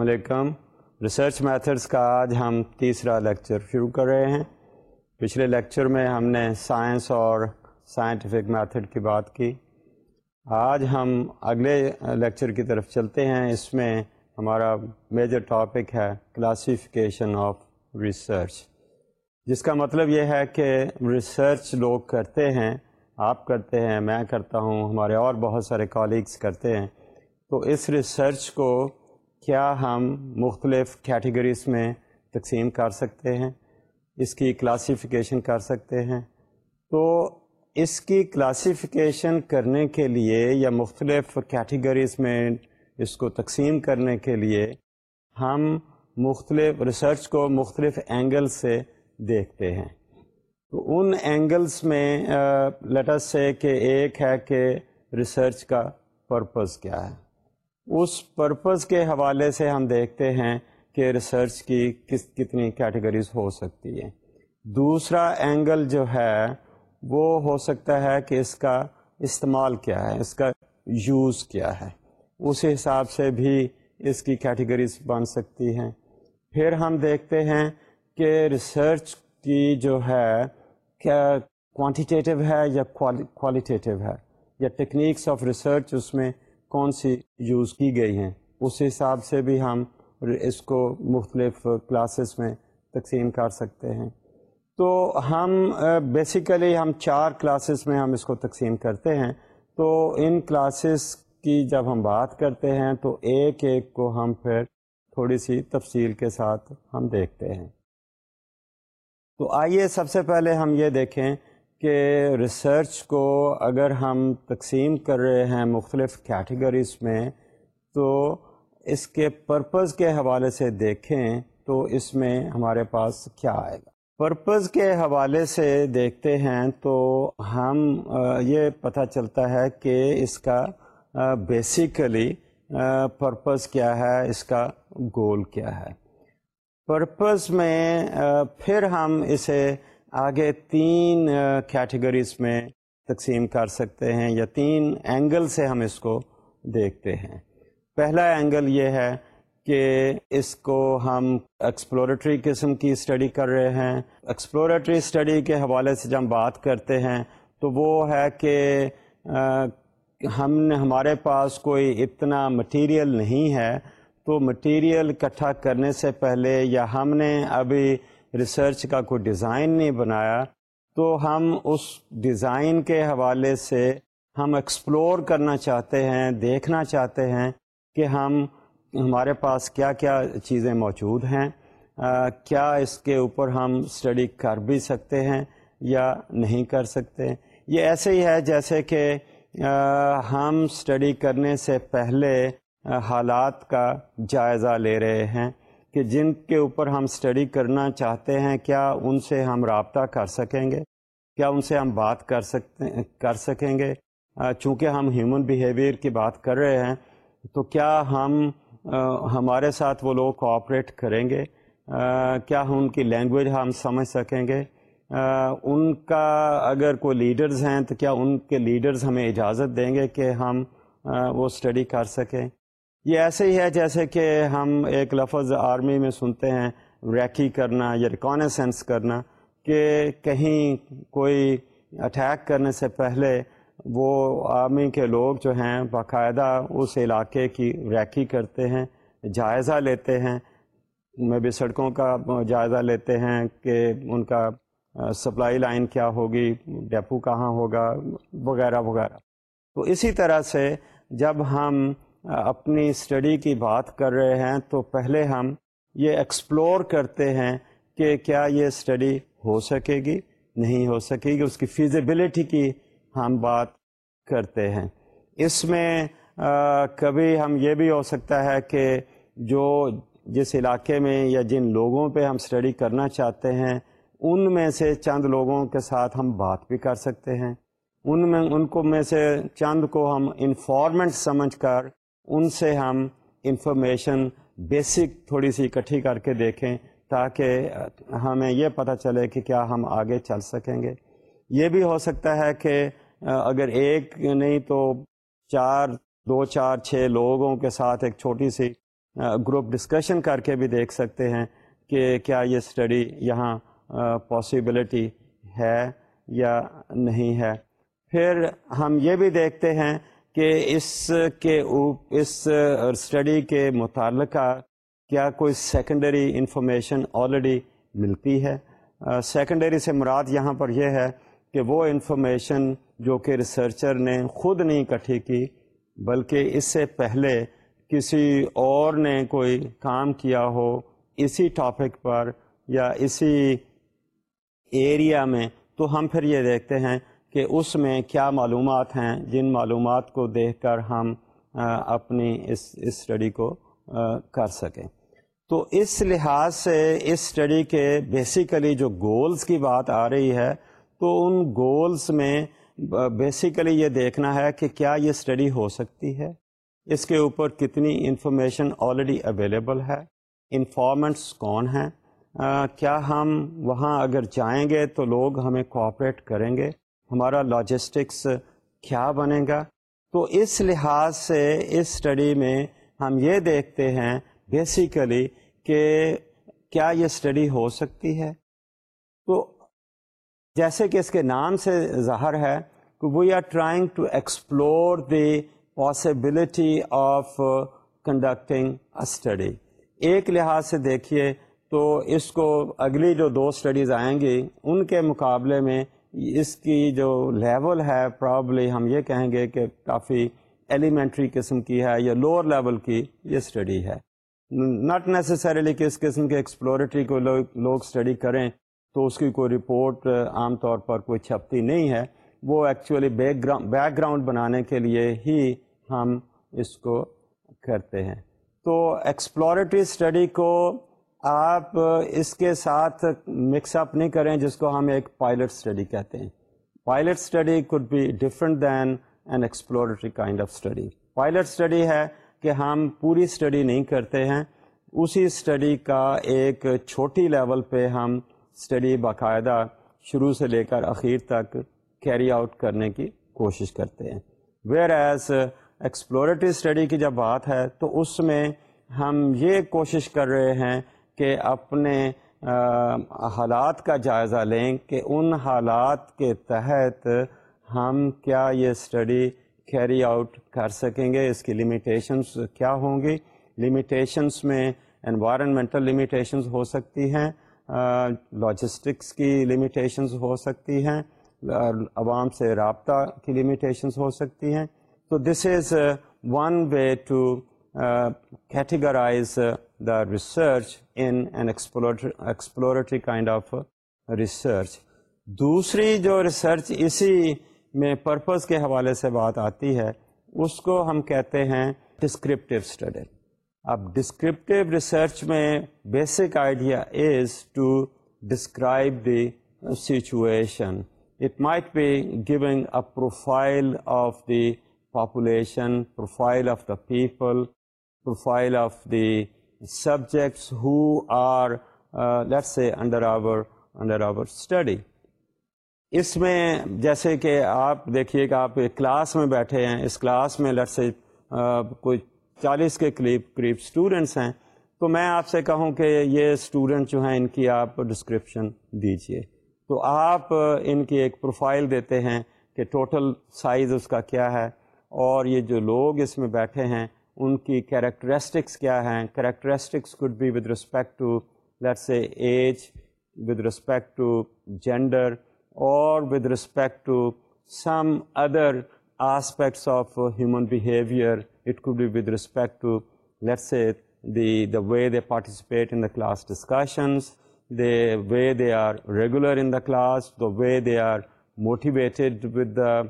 السلام علیکم research methods کا آج ہم تیسرا لیکچر شروع کر رہے ہیں پچھلے لیکچر میں ہم نے سائنس اور سائنٹیفک میتھڈ کی بات کی آج ہم اگلے لیکچر کی طرف چلتے ہیں اس میں ہمارا میجر ٹاپک ہے کلاسیفیکیشن آف ریسرچ جس کا مطلب یہ ہے کہ ریسرچ لوگ کرتے ہیں آپ کرتے ہیں میں کرتا ہوں ہمارے اور بہت سارے کالیگس کرتے ہیں تو اس ریسرچ کو کیا ہم مختلف کیٹیگریز میں تقسیم کر سکتے ہیں اس کی کلاسیفیکیشن کر سکتے ہیں تو اس کی کلاسیفیکیشن کرنے کے لیے یا مختلف کیٹیگریز میں اس کو تقسیم کرنے کے لیے ہم مختلف ریسرچ کو مختلف اینگل سے دیکھتے ہیں تو ان اینگلس میں لٹس سے کہ ایک ہے کہ ریسرچ کا پرپز کیا ہے اس پرپز کے حوالے سے ہم دیکھتے ہیں کہ ریسرچ کی کس کتنی کیٹیگریز ہو سکتی ہے دوسرا اینگل جو ہے وہ ہو سکتا ہے کہ اس کا استعمال کیا ہے اس کا یوز کیا ہے اس حساب سے بھی اس کی کیٹیگریز بن سکتی ہیں پھر ہم دیکھتے ہیں کہ ریسرچ کی جو ہے کیا کوانٹیٹیو ہے یا کوالیٹیٹیو ہے یا ٹیکنیکس آف ریسرچ اس میں کون سی یوز کی گئی ہیں اس حساب سے بھی ہم اس کو مختلف کلاسز میں تقسیم کر سکتے ہیں تو ہم بیسیکلی ہم چار کلاسز میں ہم اس کو تقسیم کرتے ہیں تو ان کلاسز کی جب ہم بات کرتے ہیں تو ایک ایک کو ہم پھر تھوڑی سی تفصیل کے ساتھ ہم دیکھتے ہیں تو آئیے سب سے پہلے ہم یہ دیکھیں کہ ریسرچ کو اگر ہم تقسیم کر رہے ہیں مختلف کیٹیگریز میں تو اس کے پرپز کے حوالے سے دیکھیں تو اس میں ہمارے پاس کیا آئے گا پرپز کے حوالے سے دیکھتے ہیں تو ہم یہ پتہ چلتا ہے کہ اس کا بیسیکلی پرپز کیا ہے اس کا گول کیا ہے پرپز میں پھر ہم اسے آگے تین کیٹیگریز میں تقسیم کر سکتے ہیں یا تین اینگل سے ہم اس کو دیکھتے ہیں پہلا اینگل یہ ہے کہ اس کو ہم ایکسپلوریٹری قسم کی اسٹڈی کر رہے ہیں ایکسپلوریٹری اسٹڈی کے حوالے سے جب ہم بات کرتے ہیں تو وہ ہے کہ ہم نے ہمارے پاس کوئی اتنا مٹیریل نہیں ہے تو مٹیریل اکٹھا کرنے سے پہلے یا ہم نے ابھی ریسرچ کا کوئی ڈیزائن نہیں بنایا تو ہم اس ڈیزائن کے حوالے سے ہم ایکسپلور کرنا چاہتے ہیں دیکھنا چاہتے ہیں کہ ہم ہمارے پاس کیا کیا چیزیں موجود ہیں آ, کیا اس کے اوپر ہم اسٹڈی کر بھی سکتے ہیں یا نہیں کر سکتے یہ ایسے ہی ہے جیسے کہ آ, ہم اسٹڈی کرنے سے پہلے آ, حالات کا جائزہ لے رہے ہیں کہ جن کے اوپر ہم اسٹڈی کرنا چاہتے ہیں کیا ان سے ہم رابطہ کر سکیں گے کیا ان سے ہم بات کر سکتے کر سکیں گے چونکہ ہم ہیومن بیہیویئر کی بات کر رہے ہیں تو کیا ہم ہمارے ساتھ وہ لوگ کوآپریٹ کریں گے کیا ان کی لینگویج ہم سمجھ سکیں گے ان کا اگر کوئی لیڈرز ہیں تو کیا ان کے لیڈرز ہمیں اجازت دیں گے کہ ہم وہ اسٹڈی کر سکیں یہ ایسے ہی ہے جیسے کہ ہم ایک لفظ آرمی میں سنتے ہیں ریکی کرنا یا ریکانسنس کرنا کہ کہیں کوئی اٹیک کرنے سے پہلے وہ آرمی کے لوگ جو ہیں باقاعدہ اس علاقے کی ریکی کرتے ہیں جائزہ لیتے ہیں میں بھی سڑکوں کا جائزہ لیتے ہیں کہ ان کا سپلائی لائن کیا ہوگی ڈیپو کہاں ہوگا وغیرہ وغیرہ تو اسی طرح سے جب ہم اپنی اسٹڈی کی بات کر رہے ہیں تو پہلے ہم یہ ایکسپلور کرتے ہیں کہ کیا یہ اسٹڈی ہو سکے گی نہیں ہو سکے گی اس کی فیزیبلٹی کی ہم بات کرتے ہیں اس میں کبھی ہم یہ بھی ہو سکتا ہے کہ جو جس علاقے میں یا جن لوگوں پہ ہم اسٹڈی کرنا چاہتے ہیں ان میں سے چند لوگوں کے ساتھ ہم بات بھی کر سکتے ہیں ان میں ان کو میں سے چند کو ہم انفارمنٹ سمجھ کر ان سے ہم انفارمیشن بیسک تھوڑی سی اکٹھی کر کے دیکھیں تاکہ ہمیں یہ پتہ چلے کہ کیا ہم آگے چل سکیں گے یہ بھی ہو سکتا ہے کہ اگر ایک نہیں تو چار دو چار چھ لوگوں کے ساتھ ایک چھوٹی سی گروپ ڈسکشن کر کے بھی دیکھ سکتے ہیں کہ کیا یہ اسٹڈی یہاں پاسیبلٹی ہے یا نہیں ہے پھر ہم یہ بھی دیکھتے ہیں کہ اس کے اس اسٹڈی uh, کے متعلقہ کیا کوئی سیکنڈری انفارمیشن آلریڈی ملتی ہے سیکنڈری uh, سے مراد یہاں پر یہ ہے کہ وہ انفارمیشن جو کہ ریسرچر نے خود نہیں اکٹھی کی بلکہ اس سے پہلے کسی اور نے کوئی کام کیا ہو اسی ٹاپک پر یا اسی ایریا میں تو ہم پھر یہ دیکھتے ہیں کہ اس میں کیا معلومات ہیں جن معلومات کو دیکھ کر ہم اپنی اس اسٹڈی کو کر سکیں تو اس لحاظ سے اس اسٹڈی کے بیسیکلی جو گولز کی بات آ رہی ہے تو ان گولز میں بیسیکلی یہ دیکھنا ہے کہ کیا یہ اسٹڈی ہو سکتی ہے اس کے اوپر کتنی انفارمیشن آلریڈی اویلیبل ہے انفارمنٹس کون ہیں کیا ہم وہاں اگر جائیں گے تو لوگ ہمیں کوآپریٹ کریں گے ہمارا لاجسٹکس کیا بنے گا تو اس لحاظ سے اس اسٹڈی میں ہم یہ دیکھتے ہیں بیسیکلی کہ کیا یہ اسٹڈی ہو سکتی ہے تو جیسے کہ اس کے نام سے ظاہر ہے کہ we are trying to explore the possibility of conducting a study ایک لحاظ سے دیکھیے تو اس کو اگلی جو دو اسٹڈیز آئیں گی ان کے مقابلے میں اس کی جو لیول ہے پرابلی ہم یہ کہیں گے کہ کافی ایلیمنٹری قسم کی ہے یا لوور لیول کی یہ اسٹڈی ہے ناٹ نیسسریلی کہ اس قسم کے ایکسپلوریٹری کو لوگ اسٹڈی کریں تو اس کی کوئی رپورٹ عام طور پر کوئی چھپتی نہیں ہے وہ actually background background بنانے کے لیے ہی ہم اس کو کرتے ہیں تو ایکسپلوریٹری اسٹڈی کو آپ اس کے ساتھ مکس اپ نہیں کریں جس کو ہم ایک پائلٹ اسٹڈی کہتے ہیں pilot study could be different than an exploratory kind of study pilot study ہے کہ ہم پوری اسٹڈی نہیں کرتے ہیں اسی اسٹڈی کا ایک چھوٹی لیول پہ ہم اسٹڈی باقاعدہ شروع سے لے کر اخیر تک کیری آؤٹ کرنے کی کوشش کرتے ہیں ویئر ایز ایکسپلوریٹری اسٹڈی کی جب بات ہے تو اس میں ہم یہ کوشش کر رہے ہیں کہ اپنے حالات کا جائزہ لیں کہ ان حالات کے تحت ہم کیا یہ اسٹڈی کیری آؤٹ کر سکیں گے اس کی لمیٹیشنس کیا ہوں گی لمیٹیشنس میں انوائرمنٹل لمیٹیشنس ہو سکتی ہیں لاجسٹکس کی لمیٹیشنز ہو سکتی ہیں عوام سے رابطہ کی لمیٹیشنس ہو سکتی ہیں تو this is one way to categorize research exploratory kind of research دوسری جو ریسرچ اسی میں پرپز کے حوالے سے بات آتی ہے اس کو ہم کہتے ہیں ڈسکرپٹیو اسٹڈی اب ڈسکرپٹیو ریسرچ میں basic idea is to describe the situation it might be going a profile of the population profile of the people profile of the subjects who are let's say under our under our study اس میں جیسے کہ آپ دیکھیے کہ آپ ایک class میں بیٹھے ہیں اس کلاس میں لٹ سے uh, کوئی چالیس کے قریب قریب اسٹوڈنٹس ہیں تو میں آپ سے کہوں کہ یہ اسٹوڈنٹ جو ہیں ان کی آپ ڈسکرپشن دیجیے تو آپ ان کی ایک پروفائل دیتے ہیں کہ ٹوٹل سائز اس کا کیا ہے اور یہ جو لوگ اس میں بیٹھے ہیں ان کی کیریکٹرسٹکس کیا ہیں characteristics could be with respect to let's a age with respect to gender اور with respect to some other aspects of human it could بھی with respect to let's a the way they participate in a class discussions they way they are regular in the class the way they are motivated the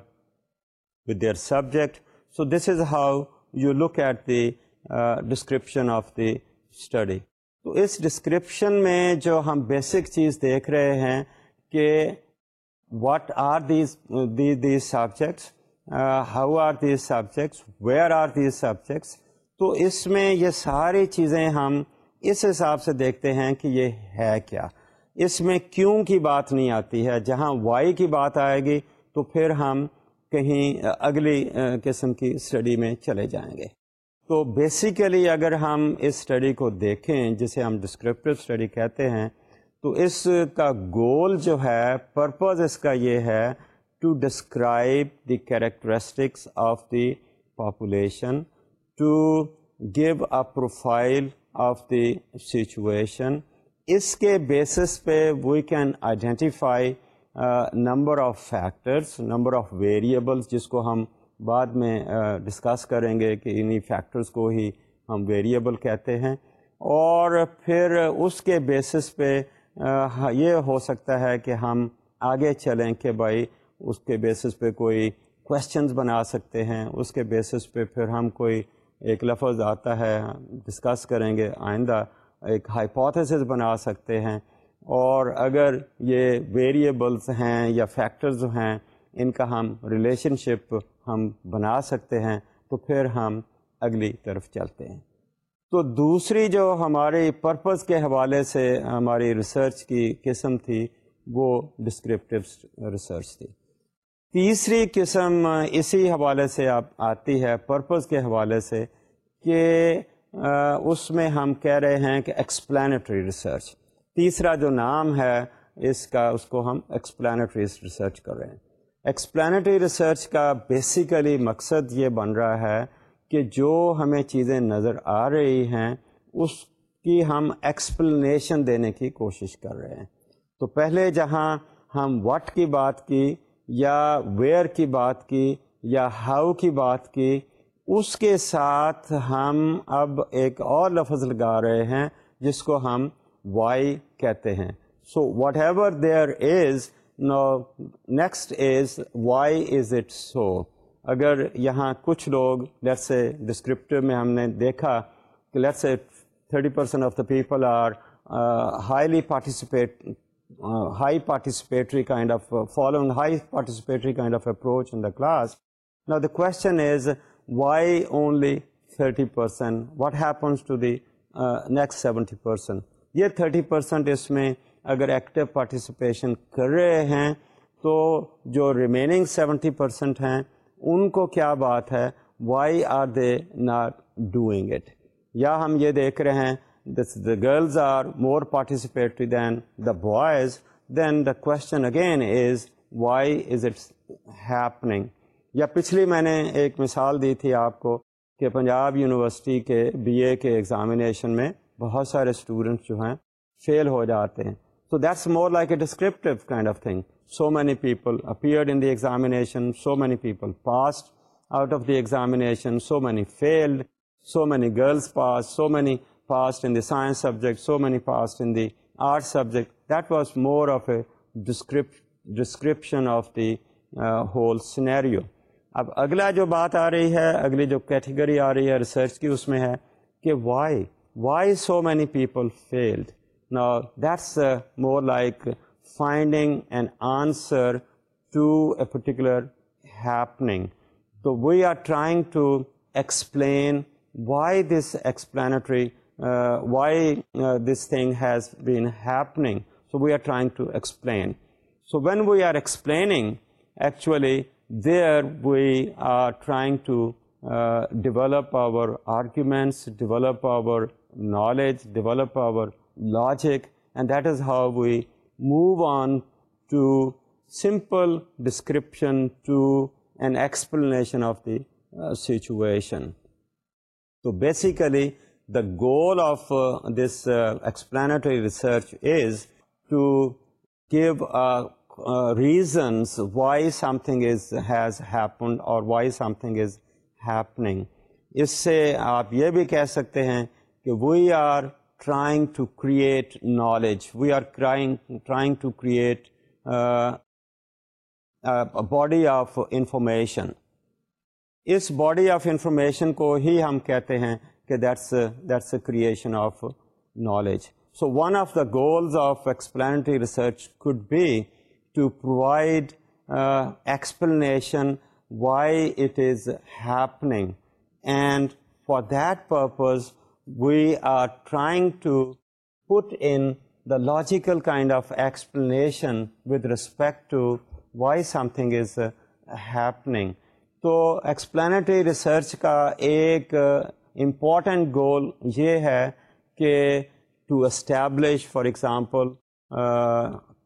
with their subject so this is how you look at the description of the study تو اس description میں جو ہم basic چیز دیکھ رہے ہیں کہ what are these these subjects how are these subjects where are these subjects تو اس میں یہ ساری چیزیں ہم اس حساب سے دیکھتے ہیں کہ یہ ہے کیا اس میں کیوں کی بات نہیں آتی ہے جہاں وائی کی بات آئے گی تو پھر ہم کہیں اگلی قسم کی اسٹڈی میں چلے جائیں گے تو بیسیکلی اگر ہم اس اسٹڈی کو دیکھیں جسے ہم ڈسکرپٹیو اسٹڈی کہتے ہیں تو اس کا گول جو ہے پرپز اس کا یہ ہے to describe the characteristics of the population to give a profile of the situation اس کے بیسس پہ we can identify number of factors number of variables جس کو ہم بعد میں ڈسکس کریں گے کہ انہیں فیکٹرس کو ہی ہم ویریبل کہتے ہیں اور پھر اس کے بیسس پہ یہ ہو سکتا ہے کہ ہم آگے چلیں کہ بھائی اس کے بیسس پہ کوئی کوشچنز بنا سکتے ہیں اس کے بیسس پہ پھر ہم کوئی ایک لفظ آتا ہے ڈسکس کریں گے آئندہ ایک ہائپوتھس بنا سکتے ہیں اور اگر یہ ویریبلس ہیں یا فیکٹرز ہیں ان کا ہم ریلیشن شپ ہم بنا سکتے ہیں تو پھر ہم اگلی طرف چلتے ہیں تو دوسری جو ہماری پرپز کے حوالے سے ہماری ریسرچ کی قسم تھی وہ ڈسکرپٹیو ریسرچ تھی تیسری قسم اسی حوالے سے آپ آتی ہے پرپز کے حوالے سے کہ اس میں ہم کہہ رہے ہیں کہ ایکسپلینٹری ریسرچ تیسرا جو نام ہے اس کا اس کو ہم ایکسپلینٹری ریسرچ کر رہے ہیں ایکسپلینٹری ریسرچ کا بیسیکلی مقصد یہ بن رہا ہے کہ جو ہمیں چیزیں نظر آ رہی ہیں اس کی ہم ایکسپلینیشن دینے کی کوشش کر رہے ہیں تو پہلے جہاں ہم واٹ کی بات کی یا ویئر کی بات کی یا ہاؤ کی بات کی اس کے ساتھ ہم اب ایک اور لفظ لگا رہے ہیں جس کو ہم وائی کہتے ہیں so whatever there is next is why is it so اگر یہاں کچھ لوگ جیسے ڈسکرپٹیو میں ہم نے دیکھا کہ lots of the people are highly participate high participatory kind of following high participatory kind of approach in the class نا the question is why only thirty percent what happens to the next seventy percent یہ thirty percent اس میں اگر active participation کر رہے ہیں تو جو ریمیننگ سیونٹی پرسینٹ ہیں ان کو کیا بات ہے why are they not doing it یا ہم یہ دیکھ رہے ہیں this the girls are more participatory than the boys then the question again is why is it's happening یا پچھلی میں نے ایک مثال دی تھی آپ کو کہ پنجاب یونیورسٹی کے بی اے کے ایگزامینیشن میں بہت سارے اسٹوڈنٹس جو ہیں فیل ہو جاتے ہیں so that's more like a descriptive kind of thing so many people appeared in the examination so many people passed out of the examination so many failed so many girls pass so many passed in the science subject so many passed in the art subject that was more of a descrip description of the whole scenario اب اگلا جو بات آ رہی ہے اگلی جو category آ رہی ہے ریسرچ کی اس میں ہے کہ why why so many people failed. Now, that's uh, more like finding an answer to a particular happening. So we are trying to explain why this explanatory, uh, uh, this thing has been happening. So we are trying to explain. So when we are explaining, actually, there we are trying to develop our arguments, develop our knowledge develop our logic and that is how we move on to simple description to an explanation of the situation تو basically the goal of this explanatory research is to give reasons why something is has happened اور why something is happening اس سے آپ یہ بھی کہہ سکتے ہیں کہ we are trying to create knowledge we are trying to create body of information اس باڈی آف انفارمیشن کو ہی ہم کہتے ہیں کہ that's that's a creation of knowledge so one of the goals of explanatory research could be to provide explanation why it is happening and for that purpose we are trying to put in the logical kind of explanation with respect to why something is happening تو explanatory research کا ایک important goal یہ ہے کہ to establish for example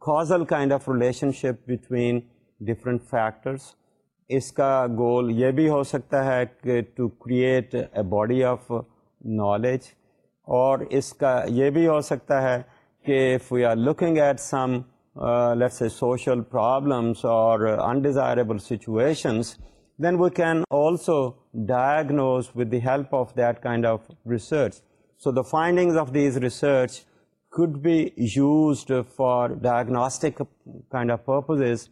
causal kind of relationship between different factors اس کا goal یہ بھی ہو سکتا ہے کہ to create a body of knowledge اور اس کا یہ بھی ہو سکتا ہے کہ we are looking at some let's a social problems اور undesirable situations then we can also diagnose with the help of that kind of research so the findings of these research could be used for diagnostic kind of purposes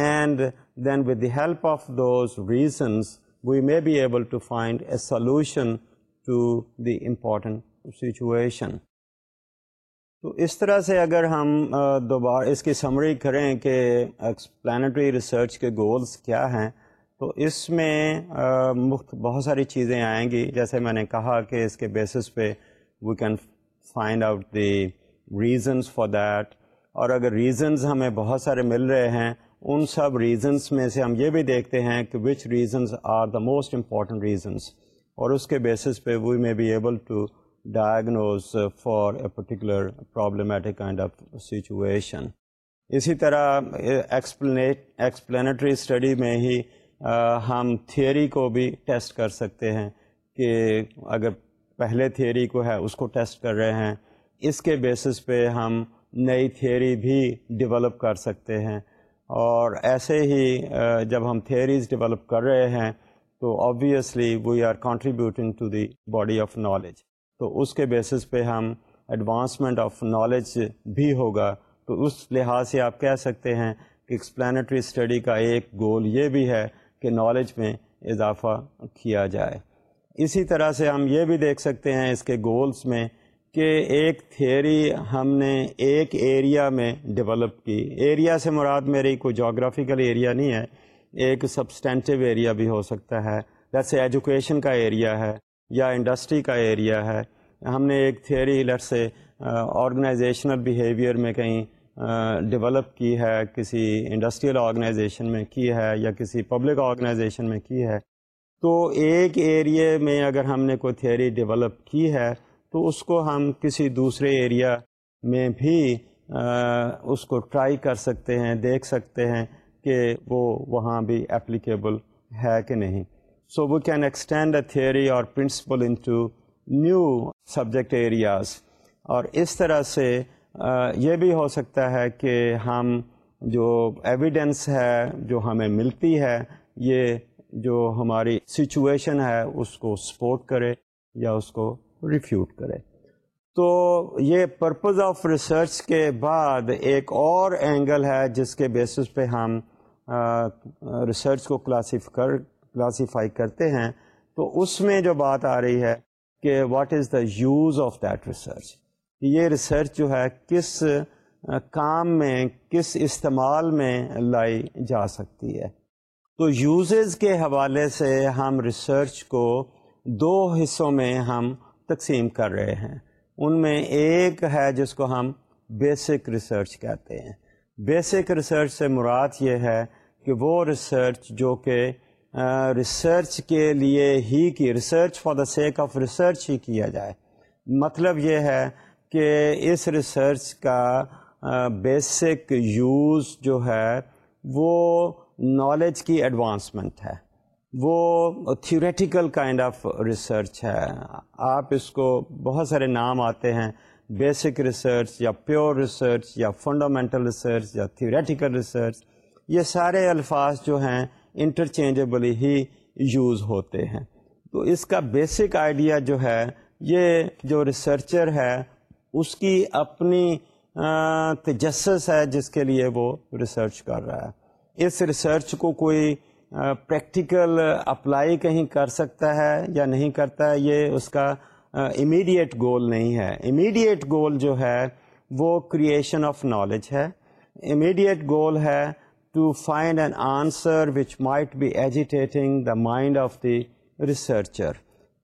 and then with the help of those reasons we may be able to find a solution to the important situation تو اس طرح سے اگر ہم دوبارہ اس کی summary کریں کہ ایکسپلینٹری ریسرچ کے گولز کیا ہیں تو اس میں مخت بہت ساری چیزیں آئیں گی جیسے میں نے کہا کہ اس کے بیسس پہ we can find out the reasons for that اور اگر ریزنز ہمیں بہت سارے مل رہے ہیں ان سب ریزنس میں سے ہم یہ بھی دیکھتے ہیں کہ which reasons are the most important reasons اور اس کے بیسس پہ we may be able to diagnose for a particular problematic kind of situation اسی طرح ایکسپلینٹری اسٹڈی میں ہی ہم تھیوری کو بھی ٹیسٹ کر سکتے ہیں کہ اگر پہلے تھیئری کو ہے اس کو ٹیسٹ کر رہے ہیں اس کے بیسس پہ ہم نئی تھیوری بھی ڈیولپ کر سکتے ہیں اور ایسے ہی جب ہم تھیوریز ڈیولپ کر رہے ہیں تو obviously we are contributing to the body of knowledge تو اس کے بیسس پہ ہم ایڈوانسمنٹ آف نالج بھی ہوگا تو اس لحاظ سے آپ کہہ سکتے ہیں کہ ایکسپلینٹری اسٹڈی کا ایک گول یہ بھی ہے کہ نالج میں اضافہ کیا جائے اسی طرح سے ہم یہ بھی دیکھ سکتے ہیں اس کے گولس میں کہ ایک تھیوری ہم نے ایک ایریا میں ڈیولپ کی ایریا سے مراد میری کوئی جغرافیکل ایریا نہیں ہے ایک سبسٹینٹیو ایریا بھی ہو سکتا ہے جیسے ایجوکیشن کا ایریا ہے یا انڈسٹری کا ایریا ہے ہم نے ایک theory let's say organizational behaviour میں کہیں ڈیولپ uh, کی ہے کسی انڈسٹریل آرگنائزیشن میں کی ہے یا کسی پبلک آرگنائزیشن میں کی ہے تو ایک ایریے میں اگر ہم نے کوئی تھیوری ڈیولپ کی ہے تو اس کو ہم کسی دوسرے ایریا میں بھی uh, اس کو ٹرائی کر سکتے ہیں دیکھ سکتے ہیں کہ وہ وہاں بھی اپلیکیبل ہے کہ نہیں so we can extend a theory اور principle into new subject areas اور اس طرح سے یہ بھی ہو سکتا ہے کہ ہم جو ایویڈنس ہے جو ہمیں ملتی ہے یہ جو ہماری سچویشن ہے اس کو سپورٹ کرے یا اس کو ریفیوٹ کرے تو یہ پرپز آف ریسرچ کے بعد ایک اور اینگل ہے جس کے بیسس پہ ہم ریسرچ کو کلاسیف کر کلاسیفائی کرتے ہیں تو اس میں جو بات آ رہی ہے کہ what is the use of that research یہ ریسرچ جو ہے کس کام میں کس استعمال میں لائی جا سکتی ہے تو یوزز کے حوالے سے ہم ریسرچ کو دو حصوں میں ہم تقسیم کر رہے ہیں ان میں ایک ہے جس کو ہم بیسک ریسرچ کہتے ہیں بیسک ریسرچ سے مراد یہ ہے کہ وہ ریسرچ جو کہ ریسرچ کے لیے ہی کی research for the sake of research ہی کیا جائے مطلب یہ ہے کہ اس ریسرچ کا بیسک یوز جو ہے وہ نالج کی ایڈوانسمنٹ ہے وہ تھیوریٹیکل کائنڈ آف ریسرچ ہے آپ اس کو بہت سارے نام آتے ہیں بیسک ریسرچ یا پیور ریسرچ یا فنڈامنٹل ریسرچ یا تھیوریٹیکل ریسرچ یہ سارے الفاظ جو ہیں انٹرچینجبلی ہی یوز ہوتے ہیں تو اس کا بیسک آئیڈیا جو ہے یہ جو ریسرچر ہے اس کی اپنی تجسس ہے جس کے لیے وہ ریسرچ کر رہا ہے اس ریسرچ کو کوئی پریکٹیکل اپلائی کہیں کر سکتا ہے یا نہیں کرتا ہے یہ اس کا امیڈیٹ گول نہیں ہے امیڈیٹ گول جو ہے وہ کریشن آف نالج ہے امیڈیٹ گول ہے to find an answer which might be agitating the mind of the researcher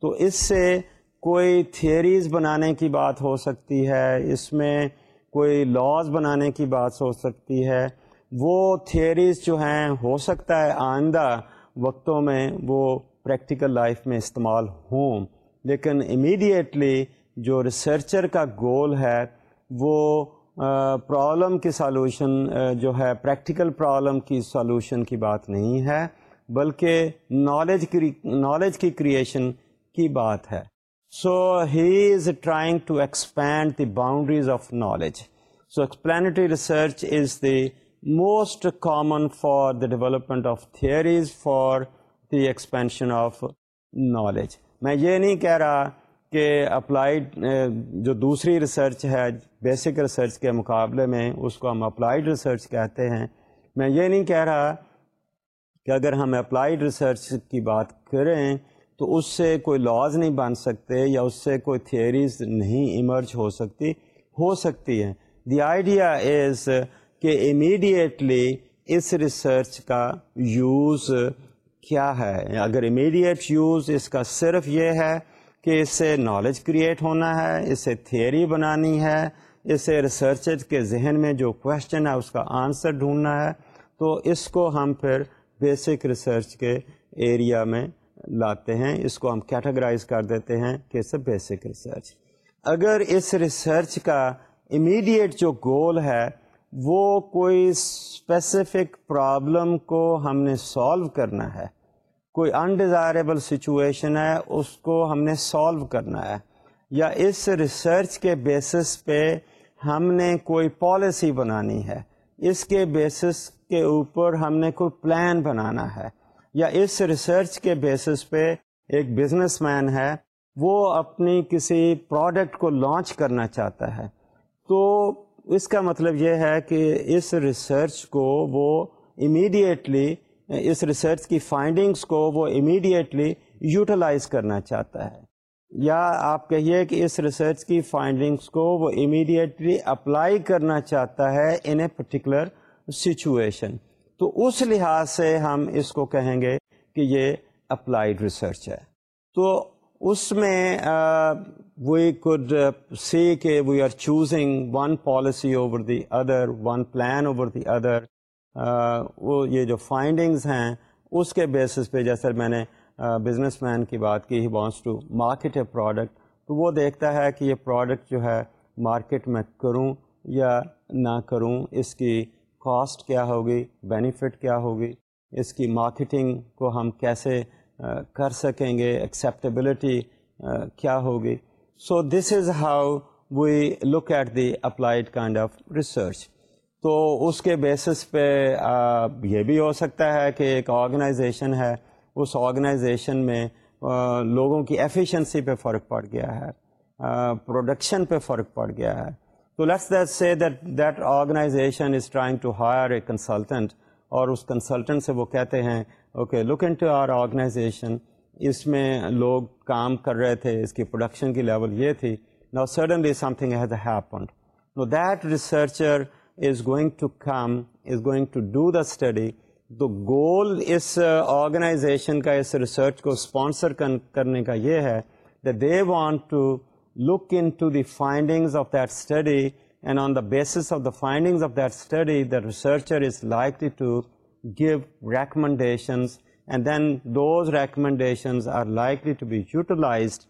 تو اس سے کوئی تھیوریز بنانے کی بات ہو سکتی ہے اس میں کوئی لاز بنانے کی بات ہو سکتی ہے وہ تھیریز جو ہیں ہو سکتا ہے آئندہ وقتوں میں وہ پریکٹیکل لائف میں استعمال ہوں لیکن امیڈیٹلی جو ریسرچر کا گول ہے وہ پرابلم کی سالوشن جو ہے پریکٹیکل پرابلم کی سالوشن کی بات نہیں ہے بلکہ نالج نالج کی کریشن کی بات ہے so he is trying to expand the boundaries of knowledge so explanatory research is the most common for the development of theories for the expansion of knowledge میں یہ نہیں کہہ رہا کہ اپلائیڈ جو دوسری ریسرچ ہے بیسک ریسرچ کے مقابلے میں اس کو ہم اپلائیڈ ریسرچ کہتے ہیں میں یہ نہیں کہہ رہا کہ اگر ہم اپلائیڈ ریسرچ کی بات کریں تو اس سے کوئی لاز نہیں بن سکتے یا اس سے کوئی تھیوریز نہیں ایمرج ہو سکتی ہو سکتی ہیں دی آئیڈیا از کہ امیڈیٹلی اس ریسرچ کا یوز کیا ہے اگر امیڈیٹ یوز اس کا صرف یہ ہے کہ اس سے نالج کریٹ ہونا ہے اس سے تھیئری بنانی ہے اس سے ریسرچر کے ذہن میں جو کویشچن ہے اس کا آنسر ڈھونڈنا ہے تو اس کو ہم پھر بیسک ریسرچ کے ایریا میں لاتے ہیں اس کو ہم کیٹاگرائز کر دیتے ہیں کہ اسے بیسک ریسرچ اگر اس ریسرچ کا امیڈیٹ جو گول ہے وہ کوئی اسپیسیفک پرابلم کو ہم نے سالو کرنا ہے کوئی انڈیزائربل سچویشن ہے اس کو ہم نے سالو کرنا ہے یا اس ریسرچ کے بیسس پہ ہم نے کوئی پالیسی بنانی ہے اس کے بیسس کے اوپر ہم نے کوئی پلان بنانا ہے یا اس ریسرچ کے بیسس پہ ایک بزنس مین ہے وہ اپنی کسی پروڈکٹ کو لانچ کرنا چاہتا ہے تو اس کا مطلب یہ ہے کہ اس ریسرچ کو وہ امیڈیٹلی اس ریسرچ کی فائنڈنگس کو وہ امیڈیٹلی یوٹیلائز کرنا چاہتا ہے یا آپ کہیے کہ اس ریسرچ کی فائنڈنگس کو وہ امیڈیٹلی اپلائی کرنا چاہتا ہے ان اے پرٹیکولر سچویشن تو اس لحاظ سے ہم اس کو کہیں گے کہ یہ اپلائیڈ ریسرچ ہے تو اس میں وی کوڈ سی کہ we are choosing one policy over the other one plan over the other وہ یہ جو فائنڈنگز ہیں اس کے بیسس پہ جیسے میں نے بزنس مین کی بات کی he wants to market a product تو وہ دیکھتا ہے کہ یہ پروڈکٹ جو ہے مارکیٹ میں کروں یا نہ کروں اس کی کاسٹ کیا ہوگی بینیفٹ کیا ہوگی اس کی مارکیٹنگ کو ہم کیسے کر سکیں گے ایکسیپٹیبلٹی کیا ہوگی so this is how we look at the applied kind of research تو اس کے بیسس پہ یہ بھی ہو سکتا ہے کہ ایک آرگنائزیشن ہے اس آرگنائزیشن میں لوگوں کی ایفیشنسی پہ فرق پڑ گیا ہے پروڈکشن پہ فرق پڑ گیا ہے تو let's that say that that organization is trying to hire a consultant اور اس کنسلٹنٹ سے وہ کہتے ہیں okay look into our organization اس میں لوگ کام کر رہے تھے اس کی پروڈکشن کی لیول یہ تھی نا suddenly something has happened now that researcher is going to come is going to do the study do goal اس آرگنائزیشن کا اس ریسرچ کو اسپانسر کرنے کا یہ ہے the they want to look into the findings of that study and on the basis of the findings of that study that researcher is like give recommendations and then those recommendations are localized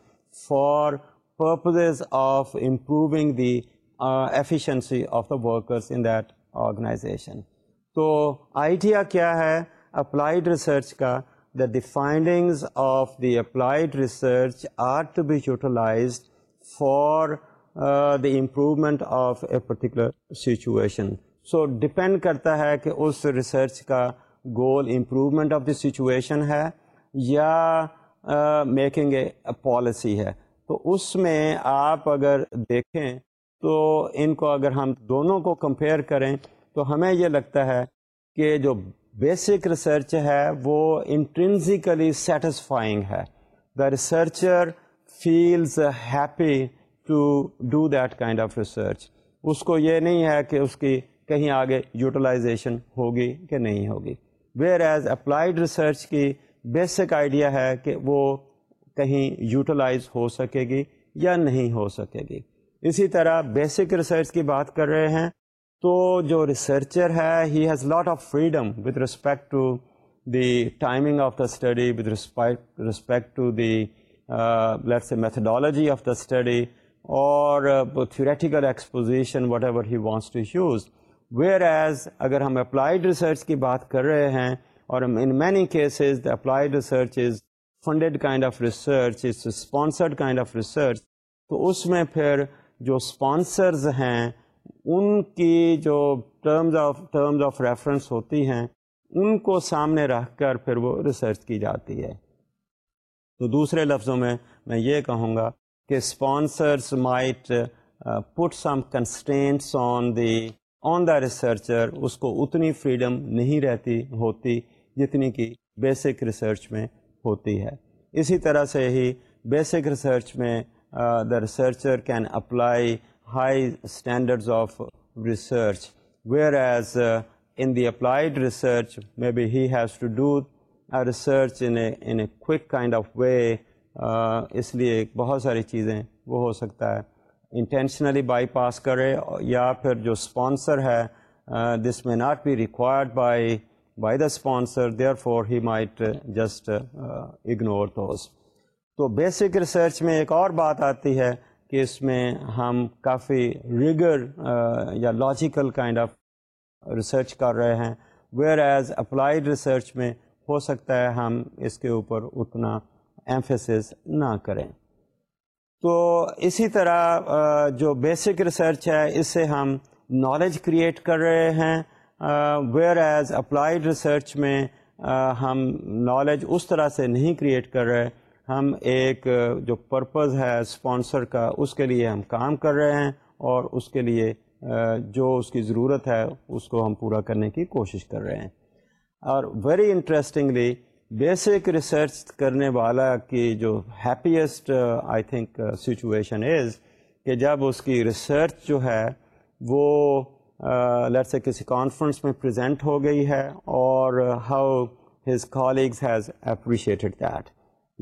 for purposes of improving the efficiency of the workers in that organization تو idea کیا ہے applied research کا the the findings of the applied research are to be utilize for the improvement of a particular situation so depend کرتا ہے کہ اس research کا goal improvement of the situation ہے یا میکنگ اے پالیسی ہے تو اس میں آپ اگر دیکھیں تو ان کو اگر ہم دونوں کو کمپیئر کریں تو ہمیں یہ لگتا ہے کہ جو بیسک ریسرچ ہے وہ انٹرنزیکلی سیٹسفائنگ ہے the researcher feels happy to do that kind of research اس کو یہ نہیں ہے کہ اس کی کہیں آگے یوٹیلائزیشن ہوگی کہ نہیں ہوگی ویئر ایز اپلائڈ ریسرچ کی بیسک آئیڈیا ہے کہ وہ کہیں یوٹیلائز ہو سکے گی یا نہیں ہو سکے گی اسی طرح بیسک ریسرچ کی بات کر رہے ہیں تو جو ریسرچر ہے he has lot of freedom with respect to the timing of the study respect to the a methodology of the study اور theoretical exposition whatever he wants to use whereas اگر ہم اپلائڈ ریسرچ کی بات کر رہے ہیں اور in many cases the research is funded kind of research is sponsored kind of research تو اس میں پھر جو اسپانسرز ہیں ان کی جو terms of terms of reference ہوتی ہیں ان کو سامنے رکھ کر پھر وہ ریسرچ کی جاتی ہے تو دوسرے لفظوں میں میں یہ کہوں گا کہ sponsors might put some constraints on the on the researcher اس کو اتنی فریڈم نہیں رہتی ہوتی جتنی کہ بیسک ریسرچ میں ہوتی ہے اسی طرح سے ہی بیسک ریسرچ میں the researcher can apply high applied of research where has in the a research may be has to quick kind of way اس لیے بہت ساری چیزیں وہ ہو سکتا ہے انٹینشنلی بائی پاس کرے یا پھر جو اسپانسر ہے this may not be required by by the sponsor therefore he might just ignore those تو بیسک ریسرچ میں ایک اور بات آتی ہے کہ اس میں ہم کافی ریگر یا لاجیکل کائنڈ آف ریسرچ کر رہے ہیں ویئر ایز اپلائیڈ ریسرچ میں ہو سکتا ہے ہم اس کے اوپر اتنا ایمفیسس نہ کریں تو اسی طرح جو بیسک ریسرچ ہے اس سے ہم نالج کریٹ کر رہے ہیں ویئر ایز اپلائیڈ ریسرچ میں ہم نالج اس طرح سے نہیں کریٹ کر رہے ہم ایک جو پرپز ہے اسپانسر کا اس کے لیے ہم کام کر رہے ہیں اور اس کے لیے جو اس کی ضرورت ہے اس کو ہم پورا کرنے کی کوشش کر رہے ہیں اور ویری انٹرسٹنگلی بیسک ریسرچ کرنے والا کی جو happiest I think situation is کہ جب اس کی ریسرچ جو ہے وہ لٹ سے کسی کانفرنس میں پریزنٹ ہو گئی ہے اور how his colleagues has appreciated that